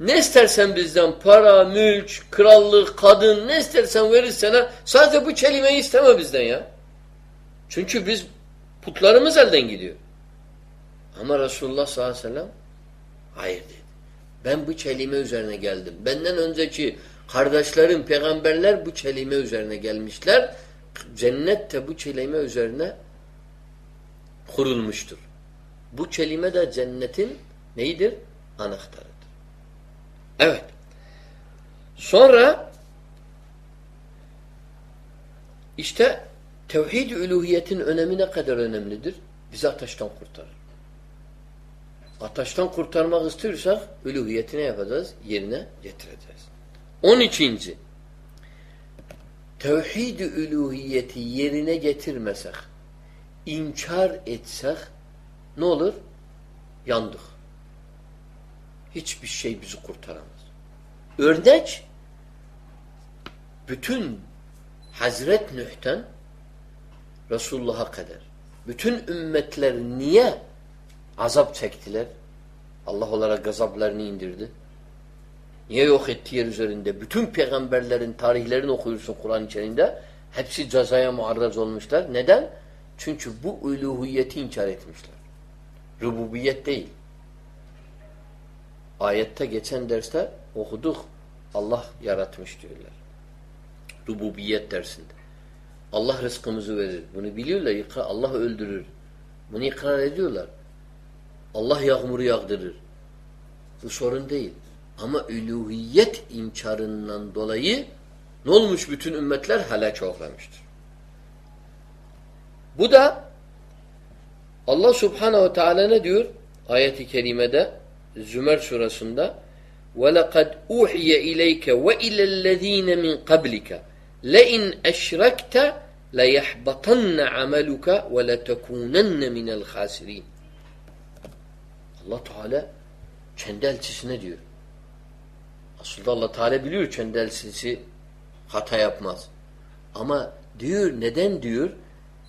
Ne istersen bizden para, mülk, krallık, kadın ne istersen verir Sadece bu kelimeyi isteme bizden ya. Çünkü biz putlarımız elden gidiyor. Ama Resulullah sallallahu aleyhi ve sellem hayır dedi. Ben bu kelime üzerine geldim. Benden önceki kardeşlerim, peygamberler bu kelime üzerine gelmişler. Cennet de bu kelime üzerine kurulmuştur. Bu kelime de cennetin neyidir? Anahtarıdır. Evet. Sonra işte tevhid-i üluhiyetin önemi ne kadar önemlidir? Bizi ateşten kurtarır. Ateşten kurtarmak istiyorsak üluhiyeti ne yapacağız? Yerine getireceğiz. On ikinci tevhid-i üluhiyeti yerine getirmesek inkar etsek ne olur? Yandık. Hiçbir şey bizi kurtaramaz. Örnek bütün Hazret Nuh'ten Resulullah'a kadar bütün ümmetler niye azap çektiler? Allah olarak gazaplarını indirdi. Niye yok etti yer üzerinde? Bütün peygamberlerin tarihlerini okuyorsun Kur'an içerisinde. Hepsi cezaya muarraz olmuşlar. Neden? Çünkü bu uluhiyeti inkar etmişler. Rububiyet değil. Ayette geçen derste okuduk. Allah yaratmış diyorlar. Rububiyet dersinde. Allah rızkımızı verir. Bunu biliyorlar. Allah öldürür. Bunu ikrar ediyorlar. Allah yağmuru yağdırır. Bu sorun değil. Ama üluhiyet inkarından dolayı ne olmuş bütün ümmetler helak olmuştur. Bu da Allah Subhanahu ve Teala ne diyor? Ayet-i kerimede Zümer surasında وَلَقَدْ اُوحِيَ اِلَيْكَ وَاِلَى الَّذ۪ينَ مِنْ قَبْلِكَ لَاِنْ اَشْرَكْتَ لَيَحْبَطَنَّ عَمَلُكَ وَلَتَكُونَنَّ مِنَ الْخَاسِرِينَ Allah Teala kendi elçisine diyor. Aslında Allah Teala biliyor kendi elçisi hata yapmaz. Ama diyor neden diyor?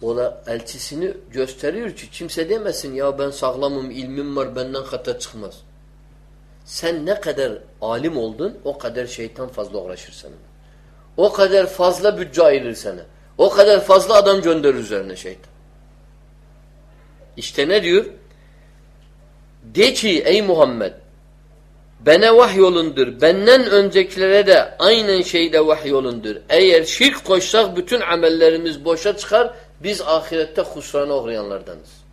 Ola elçisini gösteriyor ki kimse demesin ya ben sağlamım, ilmim var, benden hata çıkmaz. Sen ne kadar alim oldun o kadar şeytan fazla uğraşır sana. O kadar fazla bütçe ayırır sana. O kadar fazla adam gönderir üzerine şeytan. İşte ne diyor? De ki ey Muhammed bana vahyolundur. Benden öncekilere de aynen şeyde vahyolundur. Eğer şirk koşsak bütün amellerimiz boşa çıkar. Biz ahirette husrana uğrayanlardanız.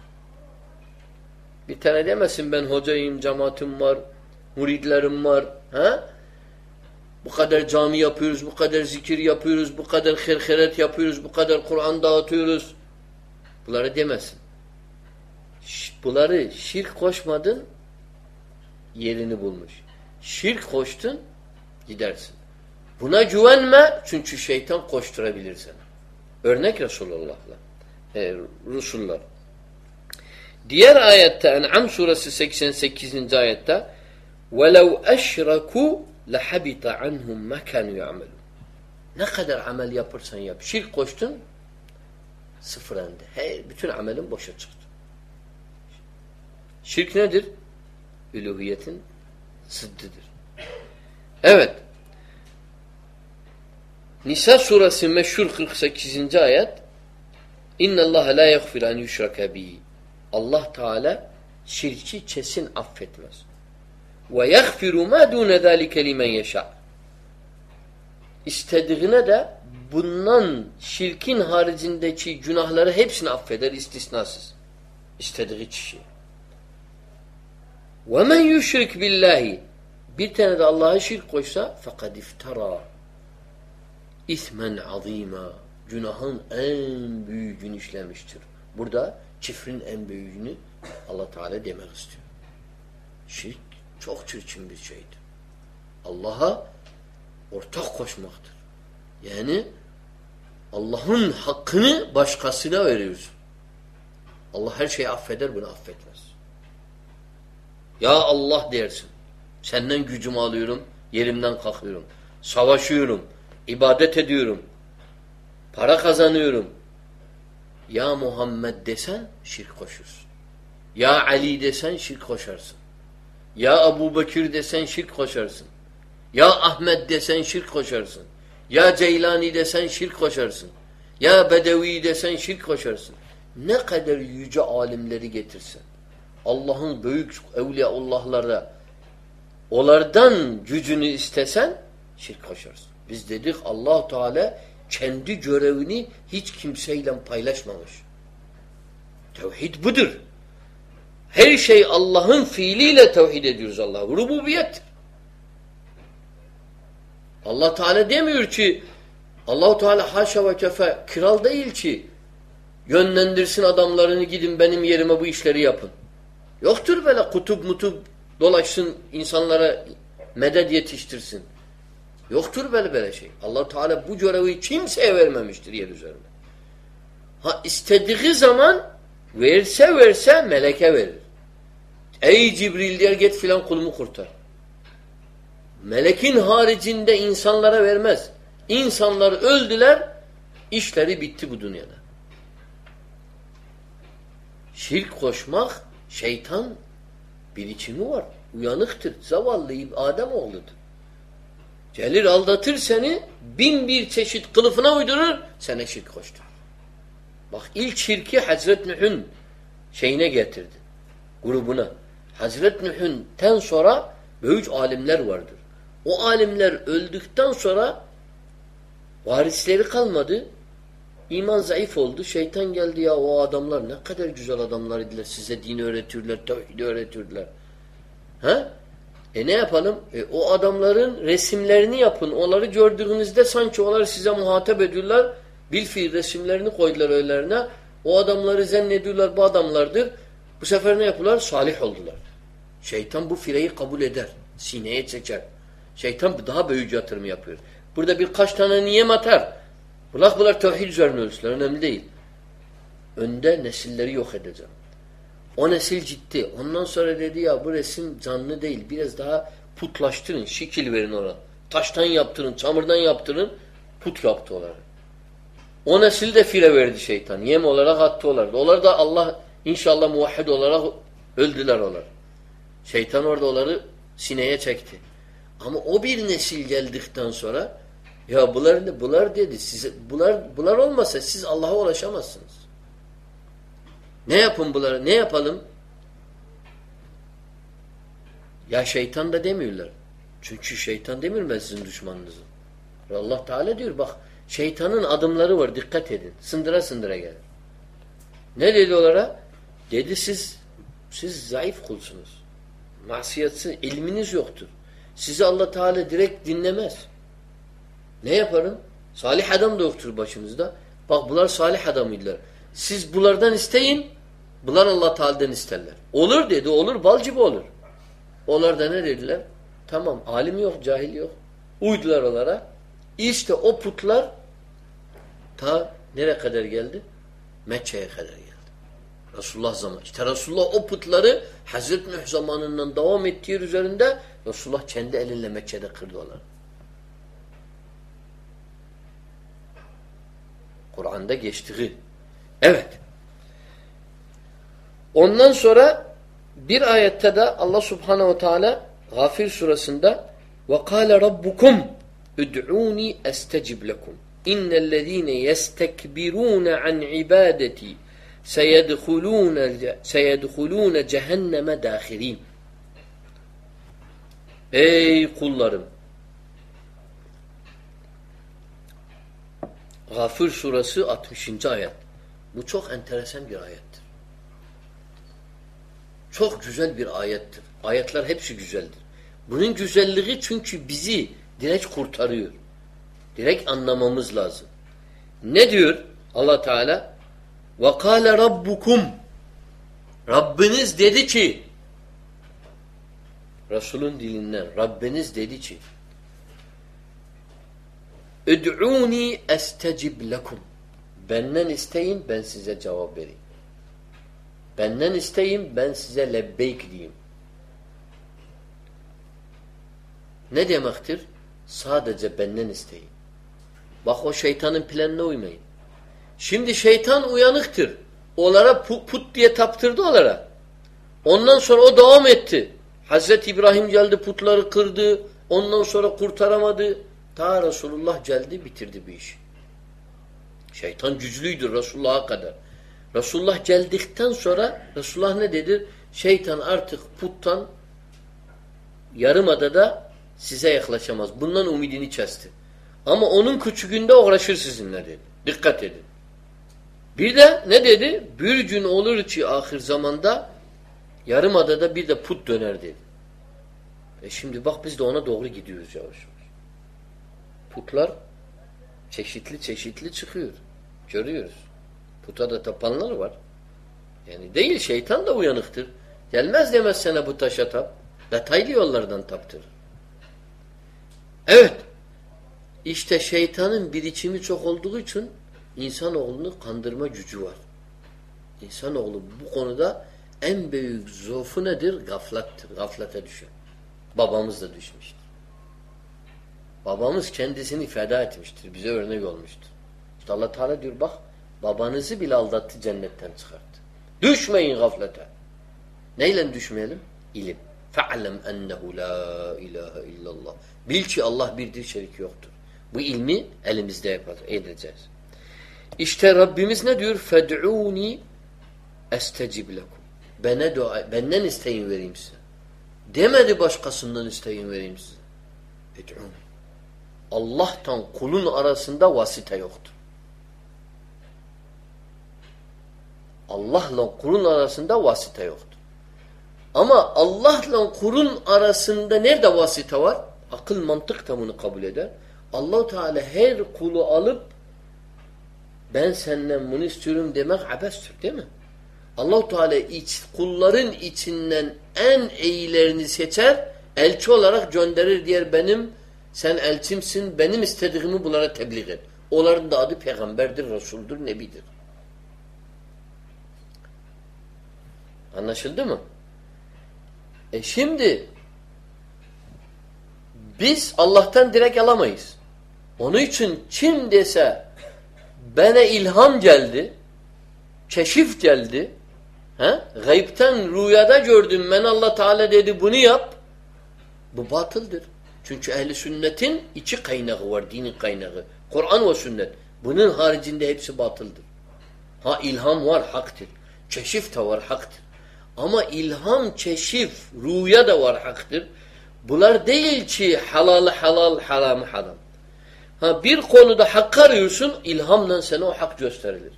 Bir tane demesin ben hocayım, cemaatim var, muridlerim var. Ha? Bu kadar cami yapıyoruz, bu kadar zikir yapıyoruz, bu kadar herheret yapıyoruz, bu kadar Kur'an dağıtıyoruz. Bunları demesin. Bunları şirk koşmadın yerini bulmuş. Şirk koştun gidersin. Buna güvenme çünkü şeytan koşturabilir seni. Örnek Resulullah'la. E, Resullar. Diğer ayette En'am suresi 88. ayette وَلَوْ اَشْرَكُوا لَحَبِطَ عَنْهُمْ مَا كَانُوا يَعْمَلُونَ Ne kadar amel yaparsan yap. Şirk koştun, sıfırlandı. Her, bütün amelin boşa çıktı. Şirk nedir? Üluhiyetin zıddıdır. Evet. Nisa suresi meşhur 48. ayet İnne Allah la yaghfir en yushraka bihi. Allah Teala şirki kesin affetmez. Ve yaghfiru ma dun zalika limen yasha. İstediğine de bundan şirkin haricindeki günahları hepsini affeder istisnasız. İstediği kişi. Ve men yüşrik billahi bir tane de Allah'a şirk koysa fakat iftara ismen azima günahın en büyüğünü işlemiştir. Burada çifrin en büyüğünü Allah Teala demek istiyor. Şirk çok çirkin bir şeydir. Allah'a ortak koşmaktır. Yani Allah'ın hakkını başkasına veriyorsun. Allah her şeyi affeder, bunu affetmez. Ya Allah dersin. Senden gücümü alıyorum, yerimden kalkıyorum. Savaşıyorum, ibadet ediyorum. Para kazanıyorum. Ya Muhammed desen şirk koşursun. Ya Ali desen şirk koşarsın. Ya Abu Bekir desen şirk koşarsın. Ya Ahmet desen şirk koşarsın. Ya Ceylani desen şirk koşarsın. Ya Bedevi desen şirk koşarsın. Ne kadar yüce alimleri getirsin. Allah'ın büyük evliyaullahlara onlardan gücünü istesen şirk koşarsın. Biz dedik allah Teala kendi görevini hiç kimseyle paylaşmamış. Tevhid budur. Her şey Allah'ın fiiliyle tevhid ediyoruz Allah'a. Rububiyettir. Allah Teala demiyor ki Allahu Teala haşa ve kefe kral değil ki yönlendirsin adamlarını gidin benim yerime bu işleri yapın. Yoktur böyle kutup mutup dolaşsın insanlara medet yetiştirsin. Yoktur böyle böyle şey. allah Teala bu görevi kimseye vermemiştir yer üzerinde. Ha istediği zaman verse verse meleke verir. Ey Cibril diyor git filan kulumu kurtar. Melekin haricinde insanlara vermez. İnsanlar öldüler, işleri bitti bu dünyada. Şirk koşmak şeytan bir içimi var. Uyanıktır. Zavallı Adem oğludur. Gelir aldatır seni bin bir çeşit kılıfına uydurur sana şirk koştur. Bak ilk şirki Hazret Nuh'un şeyine getirdi. Grubuna. Hazret Nuh'un sonra büyük alimler vardır. O alimler öldükten sonra varisleri kalmadı. İman zayıf oldu. Şeytan geldi ya o adamlar ne kadar güzel adamlar idiler. Size dini öğretiyorlar, tevhidi öğretiyorlar. Ha? E ne yapalım? E, o adamların resimlerini yapın. Onları gördüğünüzde sanki onlar size muhatap ediyorlar. Bilfiil resimlerini koydular önlerine. O adamları zannediyorlar bu adamlardır. Bu sefer ne yapıyorlar? Salih oldular. Şeytan bu fireyi kabul eder. Sineye çeker. Şeytan daha büyük yatırım yapıyor. Burada birkaç tane niyem atar. Bırak bunlar tevhid üzerine ölsünler. Önemli değil. Önde nesilleri yok edeceğim. O nesil ciddi. Ondan sonra dedi ya bu resim canlı değil. Biraz daha putlaştırın. Şekil verin ona. Taştan yaptırın, çamurdan yaptırın. Put yaptı onları. O nesil de fire verdi şeytan. Yem olarak attı onları. Onlar da Allah inşallah muvahhid olarak öldüler onlar. Şeytan orada onları sineye çekti. Ama o bir nesil geldikten sonra ya bunlar bunlar dedi size bunlar bunlar olmasa siz Allah'a ulaşamazsınız. Ne yapın bunları? Ne yapalım? Ya şeytan da demiyorlar. Çünkü şeytan demiyor ben sizin düşmanınızım. Allah Teala diyor bak şeytanın adımları var dikkat edin. Sındıra sındıra gelir. Ne dedi onlara? Dedi siz siz zayıf kulsunuz. Masiyatsız ilminiz yoktur. Sizi Allah Teala direkt dinlemez. Ne yaparım? Salih adam da yoktur başımızda. Bak bunlar salih adamıydılar. Siz bunlardan isteyin. Bunlar Allah Teala'dan isterler. Olur dedi. Olur. Bal gibi olur. Onlar da ne dediler? Tamam alim yok, cahil yok. Uydular onlara. İşte o putlar ta nereye kadar geldi? Mekke'ye kadar geldi. Resulullah zamanı. İşte Resulullah o putları Hazreti Nuh zamanından devam ettiği üzerinde Resulullah kendi elinle Mekke'de kırdı onları. Kur'an'da geçtiği. Evet. Ondan sonra bir ayette de Allah Subhanahu Teala Gafir surasında ve kâle rabbukum ud'ûni estecib lekum innellezîne yestekbirûne an ibadeti seyedhulûne seyedhulûne cehenneme dâhirîn Ey kullarım Gafir surası 60. ayet. Bu çok enteresan bir ayettir. Çok güzel bir ayettir. Ayetler hepsi güzeldir. Bunun güzelliği çünkü bizi direkt kurtarıyor. Direkt anlamamız lazım. Ne diyor Allah Teala? وَقَالَ رَبُّكُمْ Rabbiniz dedi ki Resulün dilinden Rabbiniz dedi ki Üd'uni estecib lekum. Benden isteyin ben size cevap vereyim. Benden isteyin ben size lebbeyk diyeyim. Ne demektir? Sadece benden isteyin. Bak o şeytanın planına uymayın. Şimdi şeytan uyanıktır. Onlara put diye taptırdı onlara. Ondan sonra o devam etti. Hazreti İbrahim geldi putları kırdı. Ondan sonra kurtaramadı. Ta Resulullah geldi bitirdi bir iş. Şeytan güçlüydür Resulullah'a kadar. Resulullah geldikten sonra Resulullah ne dedi? Şeytan artık puttan yarımadada size yaklaşamaz. Bundan umidini kesti. Ama onun küçüğünde uğraşır sizinle dedi. Dikkat edin. Bir de ne dedi? Bir gün olur ki ahir zamanda yarımadada bir de put döner dedi. E şimdi bak biz de ona doğru gidiyoruz yavaş yavaş. Putlar çeşitli çeşitli çıkıyor. Görüyoruz. Puta da tapanlar var. Yani değil şeytan da uyanıktır. Gelmez demez sana bu taşa tap. Detaylı yollardan taptır. Evet. İşte şeytanın birikimi çok olduğu için insanoğlunu kandırma gücü var. İnsanoğlu bu konuda en büyük zofu nedir? Gaflattır. Gaflete düşer. Babamız da düşmüştür. Babamız kendisini feda etmiştir. Bize örnek olmuştur. İşte Allah Teala diyor bak babanızı bile aldattı cennetten çıkarttı. Düşmeyin gaflete. Neyle düşmeyelim? İlim. Fe'lem ennehu la ilahe illallah. Bil ki Allah birdir şerik yoktur. Bu ilmi elimizde yapar, edeceğiz. İşte Rabbimiz ne diyor? Fed'uni estecib lekum. Bana dua, benden isteyin vereyim size. Demedi başkasından isteyin vereyim size. Ed'uni. Allah'tan kulun arasında vasite yoktur. Allah'la kulun arasında vasite yoktur. Ama Allah'la kulun arasında nerede vasite var? Akıl mantık da bunu kabul eder. Allahu Teala her kulu alıp ben senden bunu istiyorum demek abestir değil mi? Allahu Teala iç, kulların içinden en iyilerini seçer, elçi olarak gönderir diğer benim sen elçimsin, benim istediğimi bunlara tebliğ et. Onların da adı peygamberdir, resuldur, nebidir. Anlaşıldı mı? E şimdi biz Allah'tan direkt alamayız. Onun için kim dese bana ilham geldi, keşif geldi, he? gaybten rüyada gördüm ben Allah Teala dedi bunu yap, bu batıldır. Çünkü ehli sünnetin iki kaynağı var, dinin kaynağı. Kur'an ve sünnet. Bunun haricinde hepsi batıldır. Ha ilham var, haktır. Keşif de var, haktır. Ama ilham, keşif, rüya da var, haktır. Bunlar değil ki halal halal, haramı haram. Ha bir konuda hak arıyorsun, ilhamla sana o hak gösterilir.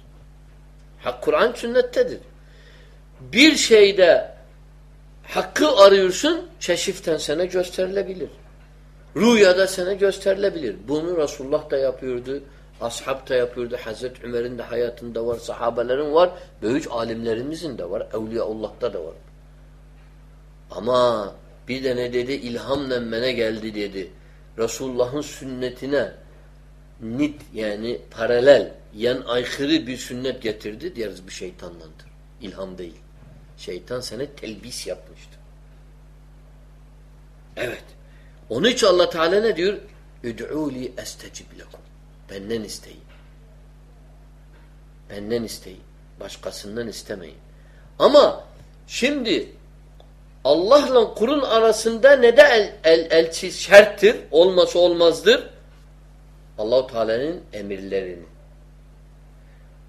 Hak Kur'an sünnettedir. Bir şeyde hakkı arıyorsun, keşiften sana gösterilebilir. Rüyada sana gösterilebilir. Bunu Resulullah da yapıyordu. Ashab da yapıyordu. Hazreti Ömer'in de hayatında var. Sahabelerin var. Büyük alimlerimizin de var. Evliyaullah'ta da var. Ama Bir de ne dedi? İlhamla bana geldi dedi. Resulullah'ın sünnetine nit yani paralel yan aykırı bir sünnet getirdi deriz bu şeytandandır. İlham değil. Şeytan sana telbis yapmıştır. Evet. Onun için Allah Teala ne diyor? Üd'ûli estecib lekum. Benden isteyin. Benden isteyin. Başkasından istemeyin. Ama şimdi Allah'la kulun arasında ne de el, el, elçi şerttir, olması olmazdır. Allahu Teala'nın emirlerini.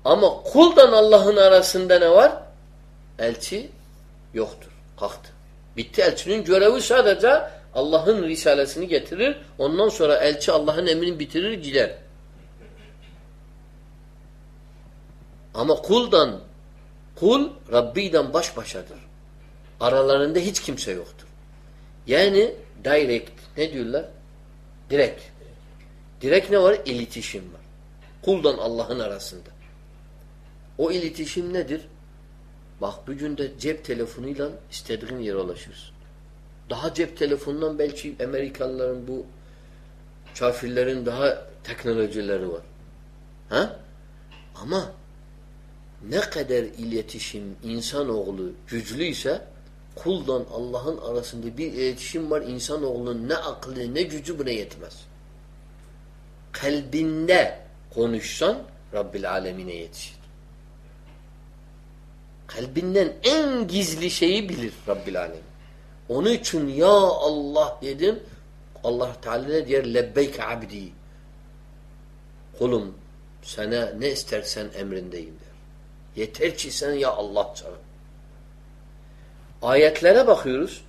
Ama kuldan Allah'ın arasında ne var? Elçi yoktur. Kalktı. Bitti elçinin görevi sadece Allah'ın risalesini getirir. Ondan sonra elçi Allah'ın emrini bitirir gider. Ama kuldan kul Rabbi'den baş başadır. Aralarında hiç kimse yoktur. Yani direct ne diyorlar? Direkt. Direkt ne var? İletişim var. Kuldan Allah'ın arasında. O iletişim nedir? Bak bugün de cep telefonuyla istediğin yere ulaşıyorsun. Daha cep telefonundan belki Amerikalıların bu kafirlerin daha teknolojileri var. Ha? Ama ne kadar iletişim insanoğlu güçlüyse kuldan Allah'ın arasında bir iletişim var insanoğlunun ne aklı ne gücü buna yetmez. Kalbinde konuşsan Rabbil Alemine yetişir. Kalbinden en gizli şeyi bilir Rabbil Alemin. Onun için ya Allah dedim allah Teala ne diyor? Lebbeyk abdi. Kulum sana ne istersen emrindeyim der. Yeter ki sen ya Allah çağır. Ayetlere bakıyoruz.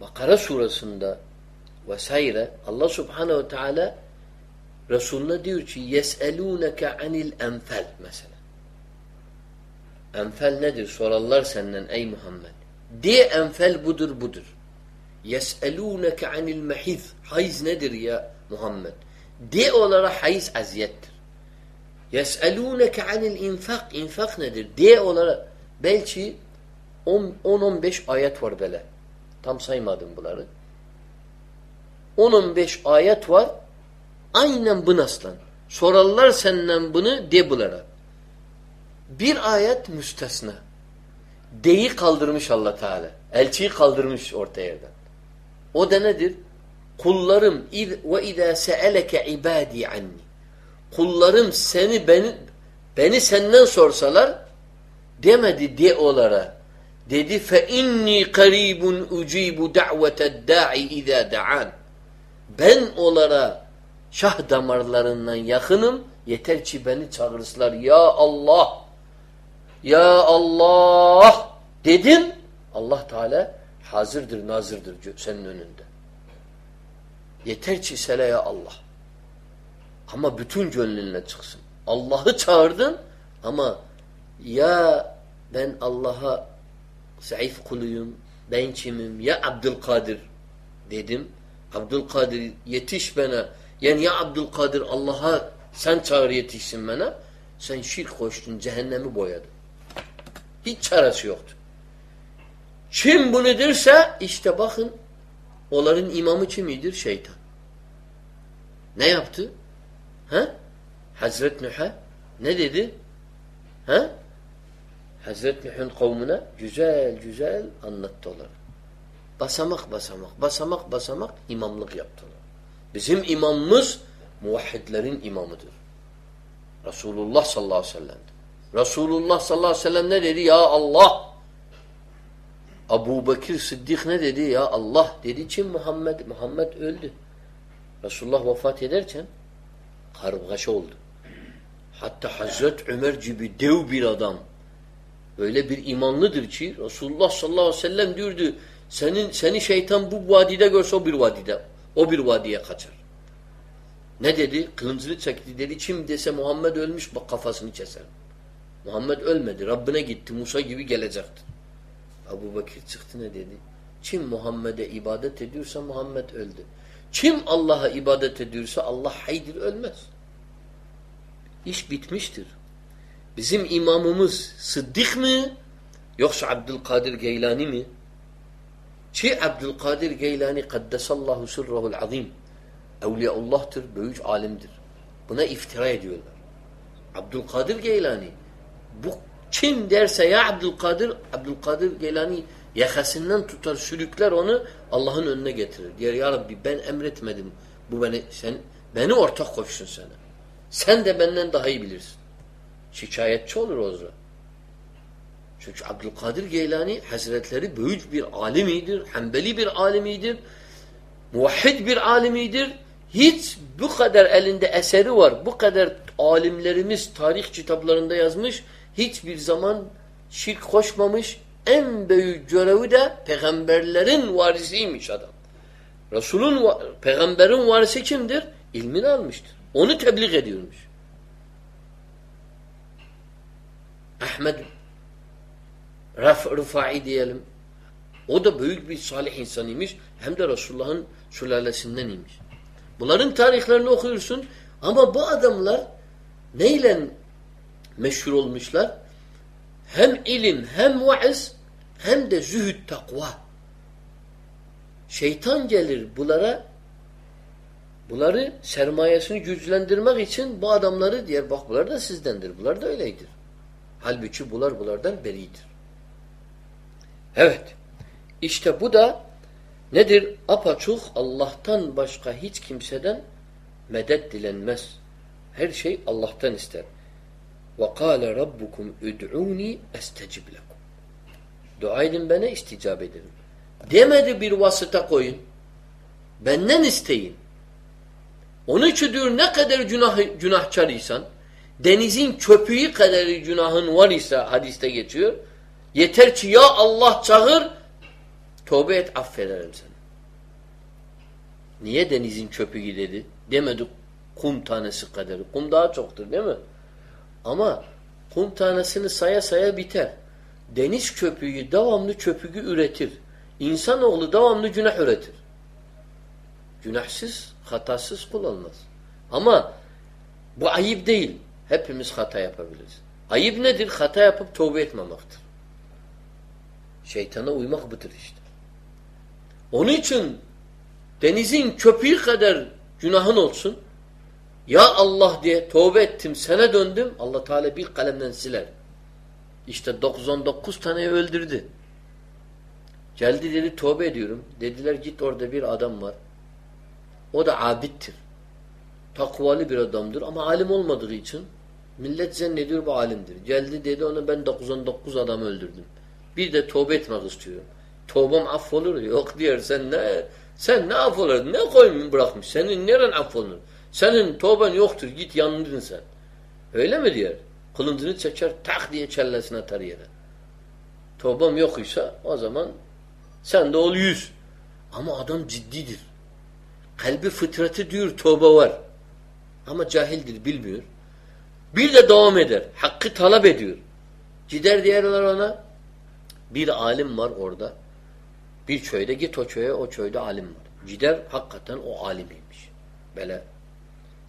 Bakara suresinde vesaire Allah subhanehu ve teala Resulüne diyor ki yeselûneke anil enfel mesela. Enfel nedir? Sorarlar senden ey Muhammed. De enfel budur budur. Yes'elûneke anil mehiz. Hayz nedir ya Muhammed? De olarak hayz aziyettir. Yes'elûneke anil infak. İnfak nedir? De olarak belki 10-15 ayet var böyle. Tam saymadım bunları. 10-15 ayet var. Aynen bu naslan. Sorarlar senden bunu de bunlara. Bir ayet müstesna. Deyi kaldırmış Allah Teala. Elçiyi kaldırmış orta yerden. O da nedir? Kullarım ve izâ se'eleke ibâdî anni. Kullarım seni beni beni senden sorsalar demedi de olara. Dedi fe inni karibun ucibu da'veted da'i izâ da'an. Ben onlara şah damarlarından yakınım. Yeter ki beni çağırsınlar. Ya Allah! Ya Allah! Dedim. Allah Teala hazırdır, nazırdır senin önünde. Yeter ki sele ya Allah. Ama bütün gönlünle çıksın. Allah'ı çağırdın ama ya ben Allah'a zayıf kuluyum, ben kimim, ya Abdülkadir dedim. Abdülkadir yetiş bana. Yani ya Abdülkadir Allah'a sen çağır yetişsin bana. Sen şirk koştun, cehennemi boyadın. Hiç çaresi yoktu. Kim bunu işte bakın onların imamı kimidir? Şeytan. Ne yaptı? Ha? Hazret Nuh'a ne dedi? Ha? Hazret Nuh'un kavmine güzel güzel anlattılar. Basamak basamak, basamak basamak imamlık yaptılar. Bizim imamımız muvahhidlerin imamıdır. Resulullah sallallahu aleyhi ve sellem. Resulullah sallallahu aleyhi ve sellem ne dedi? Ya Allah! Abu Bakır Sıddık ne dedi? Ya Allah! Dedi kim Muhammed? Muhammed öldü. Resulullah vefat ederken kargaşa oldu. Hatta Hazret Ömer gibi dev bir adam öyle bir imanlıdır ki Resulullah sallallahu aleyhi ve sellem diyordu senin seni şeytan bu vadide görse o bir vadide o bir vadiye kaçar. Ne dedi? Kılıncını çekti dedi. Kim dese Muhammed ölmüş bak kafasını keser. Muhammed ölmedi. Rabbine gitti. Musa gibi gelecektir. Abu Bakır çıktı ne dedi? Kim Muhammed'e ibadet ediyorsa Muhammed öldü. Kim Allah'a ibadet ediyorsa Allah haydir ölmez. İş bitmiştir. Bizim imamımız Sıddık mı yoksa Abdülkadir Geylani mi? Ki Abdülkadir Geylani kaddesallahu sırrahul azim. Evliyaullah'tır, büyük alimdir. Buna iftira ediyorlar. Abdülkadir Geylani bu kim derse ya Abdülkadir Abdülkadir Geylani yakasından tutar sürükler onu Allah'ın önüne getirir. Diyor ya Rabbi ben emretmedim. Bu beni sen beni ortak koşsun sana. Sen de benden daha iyi bilirsin. Şikayetçi olur o zaman. Çünkü Abdülkadir Geylani Hazretleri büyük bir alimidir, hembeli bir alimidir, muvahhid bir alimidir. Hiç bu kadar elinde eseri var, bu kadar alimlerimiz tarih kitaplarında yazmış, hiçbir zaman şirk koşmamış, en büyük görevi de peygamberlerin varisiymiş adam. Resulün, peygamberin varisi kimdir? İlmini almıştır. Onu tebliğ ediyormuş. Ahmet Raf Rıfai diyelim. O da büyük bir salih insanıymış. Hem de Resulullah'ın sülalesindeniymiş. imiş. Bunların tarihlerini okuyorsun ama bu adamlar neyle meşhur olmuşlar? Hem ilim hem vaaz hem de zühd takva. Şeytan gelir bunlara bunları sermayesini güçlendirmek için bu adamları diğer bak bunlar da sizdendir. Bunlar da öyleydir. Halbuki bunlar bunlardan beridir. Evet. İşte bu da nedir? Apaçuk Allah'tan başka hiç kimseden medet dilenmez. Her şey Allah'tan ister. وَقَالَ رَبُّكُمْ اُدْعُونِي اَسْتَجِبْ لَكُمْ Dua edin bana isticap ederim. Demedi bir vasıta koyun. Benden isteyin. Onun için diyor ne kadar günah, günahkarıysan denizin köpüğü kadar günahın var ise hadiste geçiyor. Yeter ki ya Allah çağır tövbe et affederim seni. Niye denizin köpüğü dedi? Demedi kum tanesi kadar. Kum daha çoktur değil mi? Ama kum tanesini saya saya biter. Deniz köpüğü devamlı köpüğü üretir. İnsanoğlu devamlı günah üretir. Günahsız, hatasız kul olmaz. Ama bu ayıp değil. Hepimiz hata yapabiliriz. Ayıp nedir? Hata yapıp tövbe etmemektir. Şeytana uymak budur işte. Onun için denizin köpüğü kadar günahın olsun. Ya Allah diye tövbe ettim, sana döndüm. Allah Teala bir kalemden siler. İşte 99 tane öldürdü. Geldi dedi tövbe ediyorum. Dediler git orada bir adam var. O da abittir. Takvalı bir adamdır ama alim olmadığı için millet zannediyor bu alimdir. Geldi dedi ona ben 99 adam öldürdüm. Bir de tövbe etmek istiyorum. Tövbem affolur. Yok diyor sen ne sen ne affolur? Ne koymun bırakmış? Senin neren affolur? Senin tövben yoktur. Git yandın sen. Öyle mi diyor? Kılıncını çeker tak diye kellesine atar yere. Tövbem yok ise o zaman sen de ol yüz. Ama adam ciddidir. Kalbi fıtratı diyor tövbe var. Ama cahildir bilmiyor. Bir de devam eder. Hakkı talep ediyor. Gider diyorlar ona bir alim var orada. Bir köyde git o köye o köyde alim var. Gider hakikaten o alimiymiş. Böyle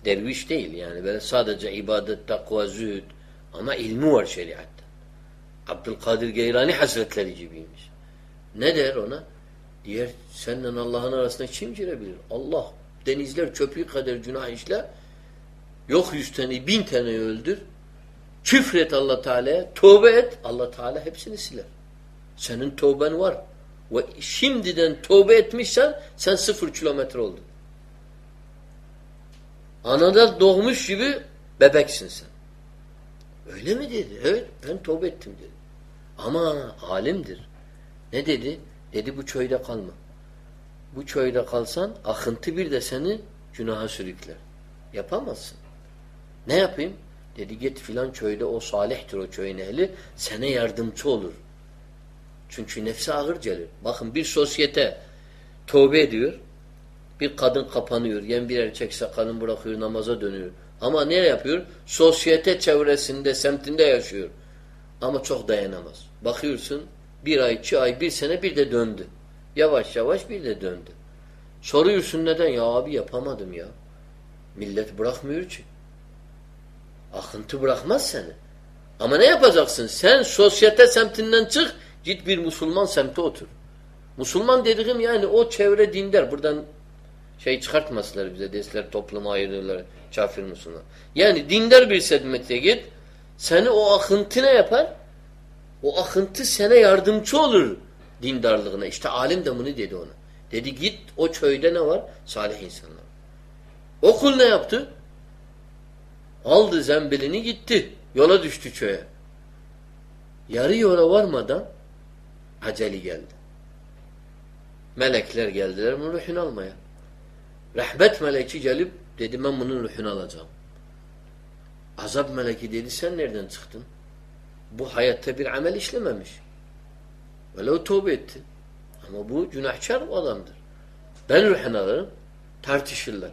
derviş değil yani. Böyle sadece ibadet, takva, zühd ama ilmi var şeriatta. Abdülkadir Geylani Hazretleri gibiymiş. Ne der ona? Diğer senden Allah'ın arasında kim girebilir? Allah denizler köpüğü kadar günah işler. Yok yüz tane, bin tane öldür. Küfret Allah Teala'ya, tövbe et. Allah Teala hepsini siler. Senin tövben var. Ve şimdiden tövbe etmişsen sen sıfır kilometre oldun. Anada doğmuş gibi bebeksin sen. Öyle mi dedi? Evet ben tövbe ettim dedi. Ama alimdir. Ne dedi? Dedi bu köyde kalma. Bu köyde kalsan akıntı bir de seni günaha sürükler. Yapamazsın. Ne yapayım? Dedi git filan köyde o salihtir o köyün ehli sana yardımcı olur. Çünkü nefsi ağır gelir. Bakın bir sosyete tövbe ediyor. Bir kadın kapanıyor. Yen bir erkekse kadın bırakıyor namaza dönüyor. Ama ne yapıyor? Sosyete çevresinde, semtinde yaşıyor. Ama çok dayanamaz. Bakıyorsun bir ay, iki ay, bir sene bir de döndü. Yavaş yavaş bir de döndü. Soruyorsun neden? Ya abi yapamadım ya. Millet bırakmıyor ki. Akıntı bırakmaz seni. Ama ne yapacaksın? Sen sosyete semtinden çık, git bir Müslüman semte otur. Musulman dediğim yani o çevre dindar. Buradan şey çıkartmasınlar bize. Dersler topluma ayırıyorlar. Kafir Müslüman. Yani dindar bir sedmete git. Seni o akıntı ne yapar? O akıntı sana yardımcı olur dindarlığına. İşte alim de bunu dedi ona. Dedi git o köyde ne var? Salih insanlar. Okul ne yaptı? Aldı zembilini gitti. Yola düştü köye. Yarı yola varmadan aceli geldi. Melekler geldiler bunun ruhunu almaya. Rahmet meleki gelip dedi ben bunun ruhunu alacağım. Azap meleki dedi sen nereden çıktın? Bu hayatta bir amel işlememiş. O tövbe etti. Ama bu günahkar adamdır. Ben ruhunu alırım. Tartışırlar.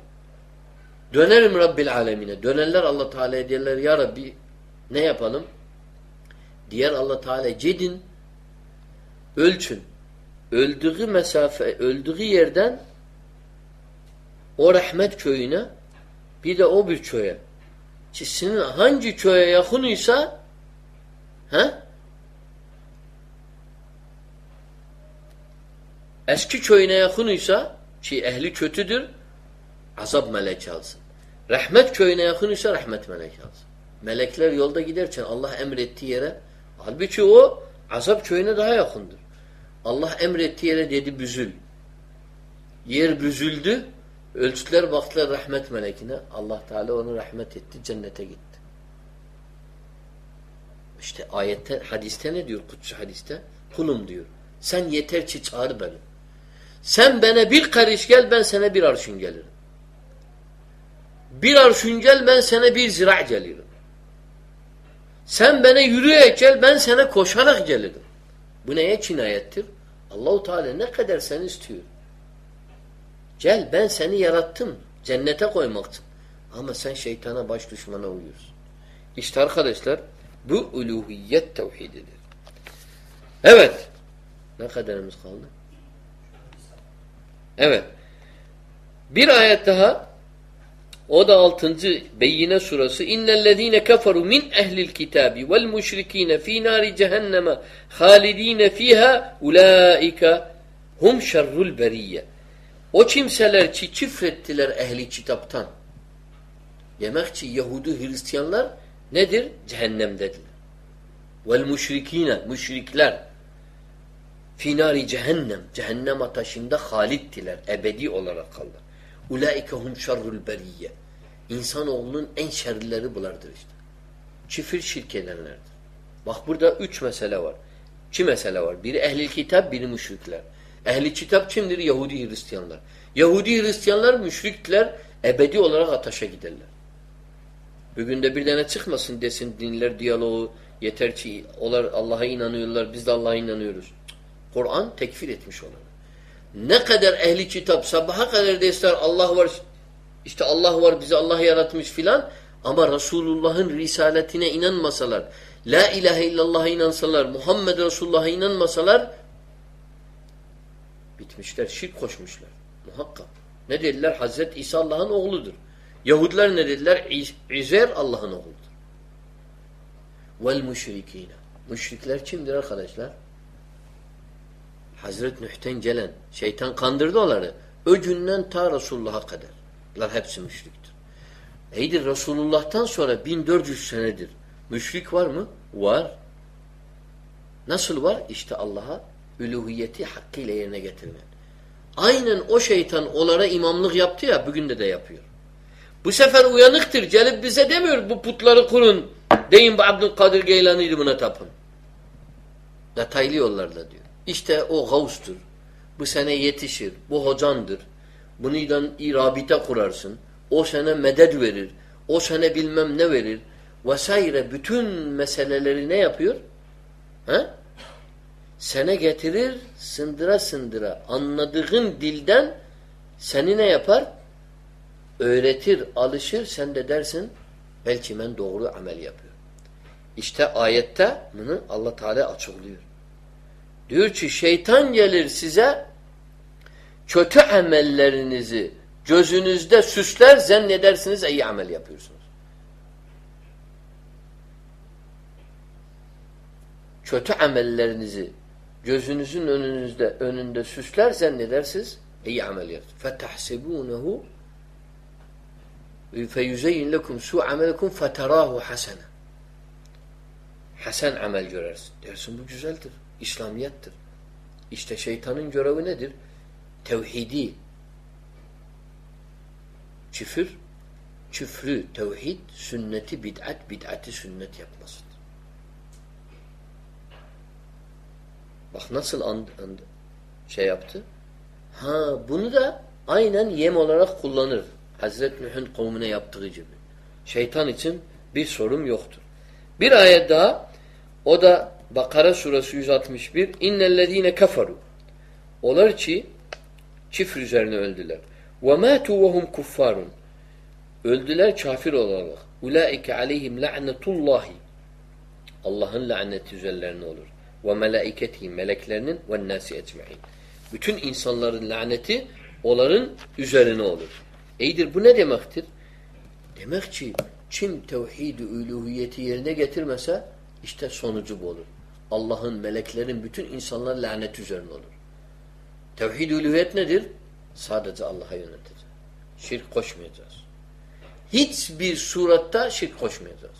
Dönerim Rabbil alemine. Dönerler Allah Teala'ya derler ya Rabbi ne yapalım? Diğer Allah Teala cedin ölçün. Öldüğü mesafe, öldüğü yerden o rahmet köyüne bir de o bir köye. Sizin hangi köye yakınıysa he? Eski köyüne yakınıysa ki ehli kötüdür azap melek alsın. Rahmet köyüne yakınıysa rahmet melek alsın. Melekler yolda giderken Allah emrettiği yere halbuki o azap köyüne daha yakındır. Allah emrettiği yere dedi büzül. Yer büzüldü. Ölçüler baktılar rahmet melekine. Allah Teala onu rahmet etti. Cennete gitti. İşte ayette, hadiste ne diyor kutsu hadiste? Kulum diyor. Sen yeter ki çağır beni. Sen bana bir karış gel ben sana bir arşın gelirim. Bir arşın gel ben sana bir zira gelirim. Sen bana yürüyerek gel ben sana koşarak gelirim. Bu neye kinayettir? Allahu Teala ne kadar seni istiyor. Gel ben seni yarattım. Cennete koymak için. Ama sen şeytana baş düşmana uyuyorsun. İşte arkadaşlar bu uluhiyet tevhididir. Evet. Ne kadarımız kaldı? Evet. Bir ayet daha o da 6. Beyyine surası İnnellezîne keferu min ehlil kitabi vel müşrikîne fî nâri cehenneme hâlidîne fîhâ ulâike hum şerrul beriyye. O kimseler ki çifrettiler ehli kitaptan. Demek ki Yahudi Hristiyanlar nedir? Cehennemdedirler. Vel müşrikîne müşrikler finari cehennem cehennem ateşinde halittiler. Ebedi olarak kaldı. Ulaike hum şerrul beriyye. İnsanoğlunun en şerlileri bulardır işte. Çifir şirk edenlerdir. Bak burada üç mesele var. İki mesele var. Biri ehli kitap, biri müşrikler. Ehli kitap kimdir? Yahudi Hristiyanlar. Yahudi Hristiyanlar müşrikler ebedi olarak ateşe giderler. Bugün de bir tane çıkmasın desin dinler diyaloğu yeter ki onlar Allah'a inanıyorlar biz de Allah'a inanıyoruz. Kur'an tekfir etmiş onları. Ne kadar ehli kitap sabaha kadar deseler Allah var işte Allah var bizi Allah yaratmış filan ama Resulullah'ın risaletine inanmasalar La ilahe illallah'a inansalar Muhammed Resulullah'a inanmasalar bitmişler. Şirk koşmuşlar. Muhakkak. Ne dediler? Hazreti İsa Allah'ın oğludur. Yahudiler ne dediler? İzer Allah'ın oğludur. Vel müşrikine. Müşrikler kimdir arkadaşlar? Hazreti Nuh'ten gelen şeytan kandırdı onları. O günden ta Resulullah'a kadar. Bunlar hepsi müşriktir. Eydir Resulullah'tan sonra 1400 senedir. Müşrik var mı? Var. Nasıl var? İşte Allah'a üluhiyeti hakkıyla yerine getirmeyen. Aynen o şeytan onlara imamlık yaptı ya bugün de de yapıyor. Bu sefer uyanıktır. Gelip bize demiyor bu putları kurun. Deyin bu Abdülkadir Geylani'ydi buna tapın. Detaylı yollarla diyor. İşte o gavstur. Bu sene yetişir. Bu hocandır. Bundan irabite kurarsın. O sana medet verir. O sana bilmem ne verir. Vesaire bütün meseleleri ne yapıyor? He? Sene getirir sındıra sındıra. Anladığın dilden seni ne yapar? Öğretir, alışır. Sen de dersin belki ben doğru amel yapıyorum. İşte ayette bunu Allah Teala açıklıyor. Diyor ki şeytan gelir size kötü amellerinizi gözünüzde süsler zannedersiniz iyi amel yapıyorsunuz. Kötü amellerinizi gözünüzün önünüzde önünde süsler ne dersiniz? İyi amel yaptı. فَتَحْسَبُونَهُ فَيُزَيِّنْ لَكُمْ سُوء عَمَلَكُمْ فَتَرَاهُ حَسَنًا Hasen amel görersin. Dersin bu güzeldir. İslamiyettir. İşte şeytanın görevi nedir? Tevhidi. Küfür, küfrü, tevhid, sünneti, bid'at, bid'ati sünnet yapmasıdır. Bak nasıl and, and, şey yaptı. Ha bunu da aynen yem olarak kullanır. Hazreti Nuh'un kavmine yaptığı gibi. Şeytan için bir sorun yoktur. Bir ayet daha o da Bakara suresi 161 İnnellezine kafaru Olar ki çifir üzerine öldüler. Ve matu ve hum kuffarun Öldüler kafir olarak. Ulaike aleyhim la'netullahi Allah'ın laneti üzerlerine olur. Ve melaiketihi meleklerinin ve nasi ecmaîn. Bütün insanların laneti onların üzerine olur. İyidir bu ne demektir? Demek ki kim tevhid-i uluhiyeti yerine getirmese işte sonucu bu olur. Allah'ın, meleklerin, bütün insanlar lanet üzerine olur. Tevhid-i uluhiyet nedir? Sadece Allah'a yöneteceğiz. Şirk koşmayacağız. Hiçbir suratta şirk koşmayacağız.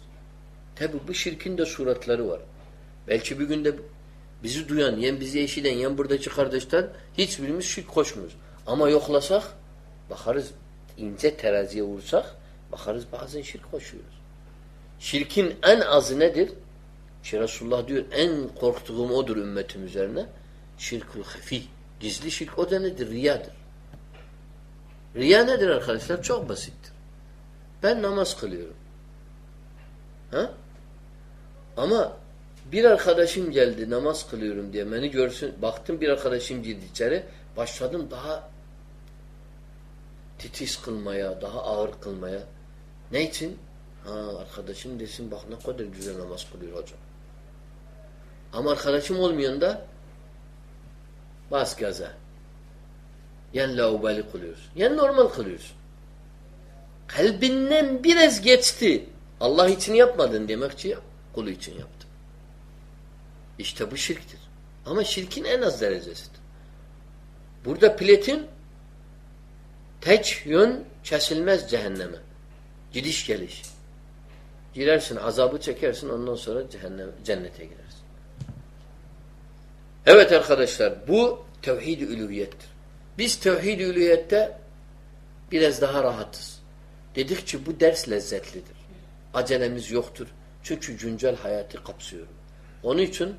Tabi bu şirkin de suratları var. Belki bir günde bizi duyan, yen bizi eşiden, yen buradaki kardeşler hiçbirimiz şirk koşmuyoruz. Ama yoklasak bakarız ince teraziye vursak bakarız bazen şirk koşuyoruz. Şirkin en azı nedir? Ki Resulullah diyor en korktuğum odur ümmetim üzerine. Şirkul hafi. Gizli şirk o da nedir? Riyadır. Riya nedir arkadaşlar? Çok basittir. Ben namaz kılıyorum. Ha? Ama bir arkadaşım geldi namaz kılıyorum diye beni görsün. Baktım bir arkadaşım girdi içeri. Başladım daha titiz kılmaya, daha ağır kılmaya. Ne için? Ha arkadaşım desin bak ne kadar güzel namaz kılıyor hocam. Ama arkadaşım olmayan da bas gaza. Yen laubali kılıyorsun. Yen normal kılıyorsun. Kalbinden biraz geçti. Allah için yapmadın demek ki kulu için yaptın. İşte bu şirktir. Ama şirkin en az derecesidir. Burada platin tek yön kesilmez cehenneme. Gidiş geliş. Girersin, azabı çekersin, ondan sonra cehennem, cennete girersin. Evet arkadaşlar, bu tevhid-i uluhiyettir. Biz tevhid-i uluhiyette biraz daha rahatız. Dedik ki bu ders lezzetlidir. Acelemiz yoktur. Çünkü güncel hayatı kapsıyor. Onun için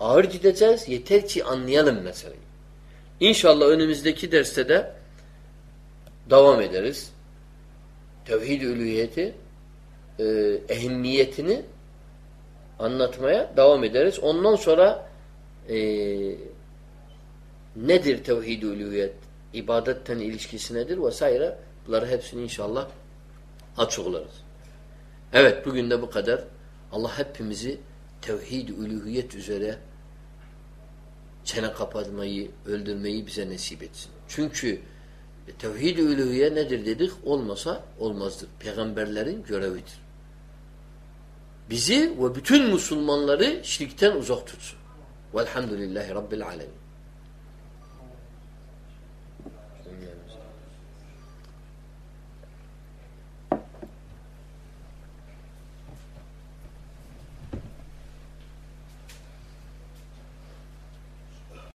ağır gideceğiz. Yeter ki anlayalım meseleyi. İnşallah önümüzdeki derste de devam ederiz. Tevhid-i uluhiyeti e, ehemmiyetini anlatmaya devam ederiz. Ondan sonra e, nedir tevhid-i uluhiyet? İbadetten ilişkisi nedir? Vesaire. Bunları hepsini inşallah açıklarız. Evet bugün de bu kadar. Allah hepimizi tevhid-i üzere çene kapatmayı, öldürmeyi bize nasip etsin. Çünkü tevhid-i nedir dedik? Olmasa olmazdır. Peygamberlerin görevidir. Bizi ve bütün Müslümanları şirkten uzak tutsun. Velhamdülillahi Rabbil alemin.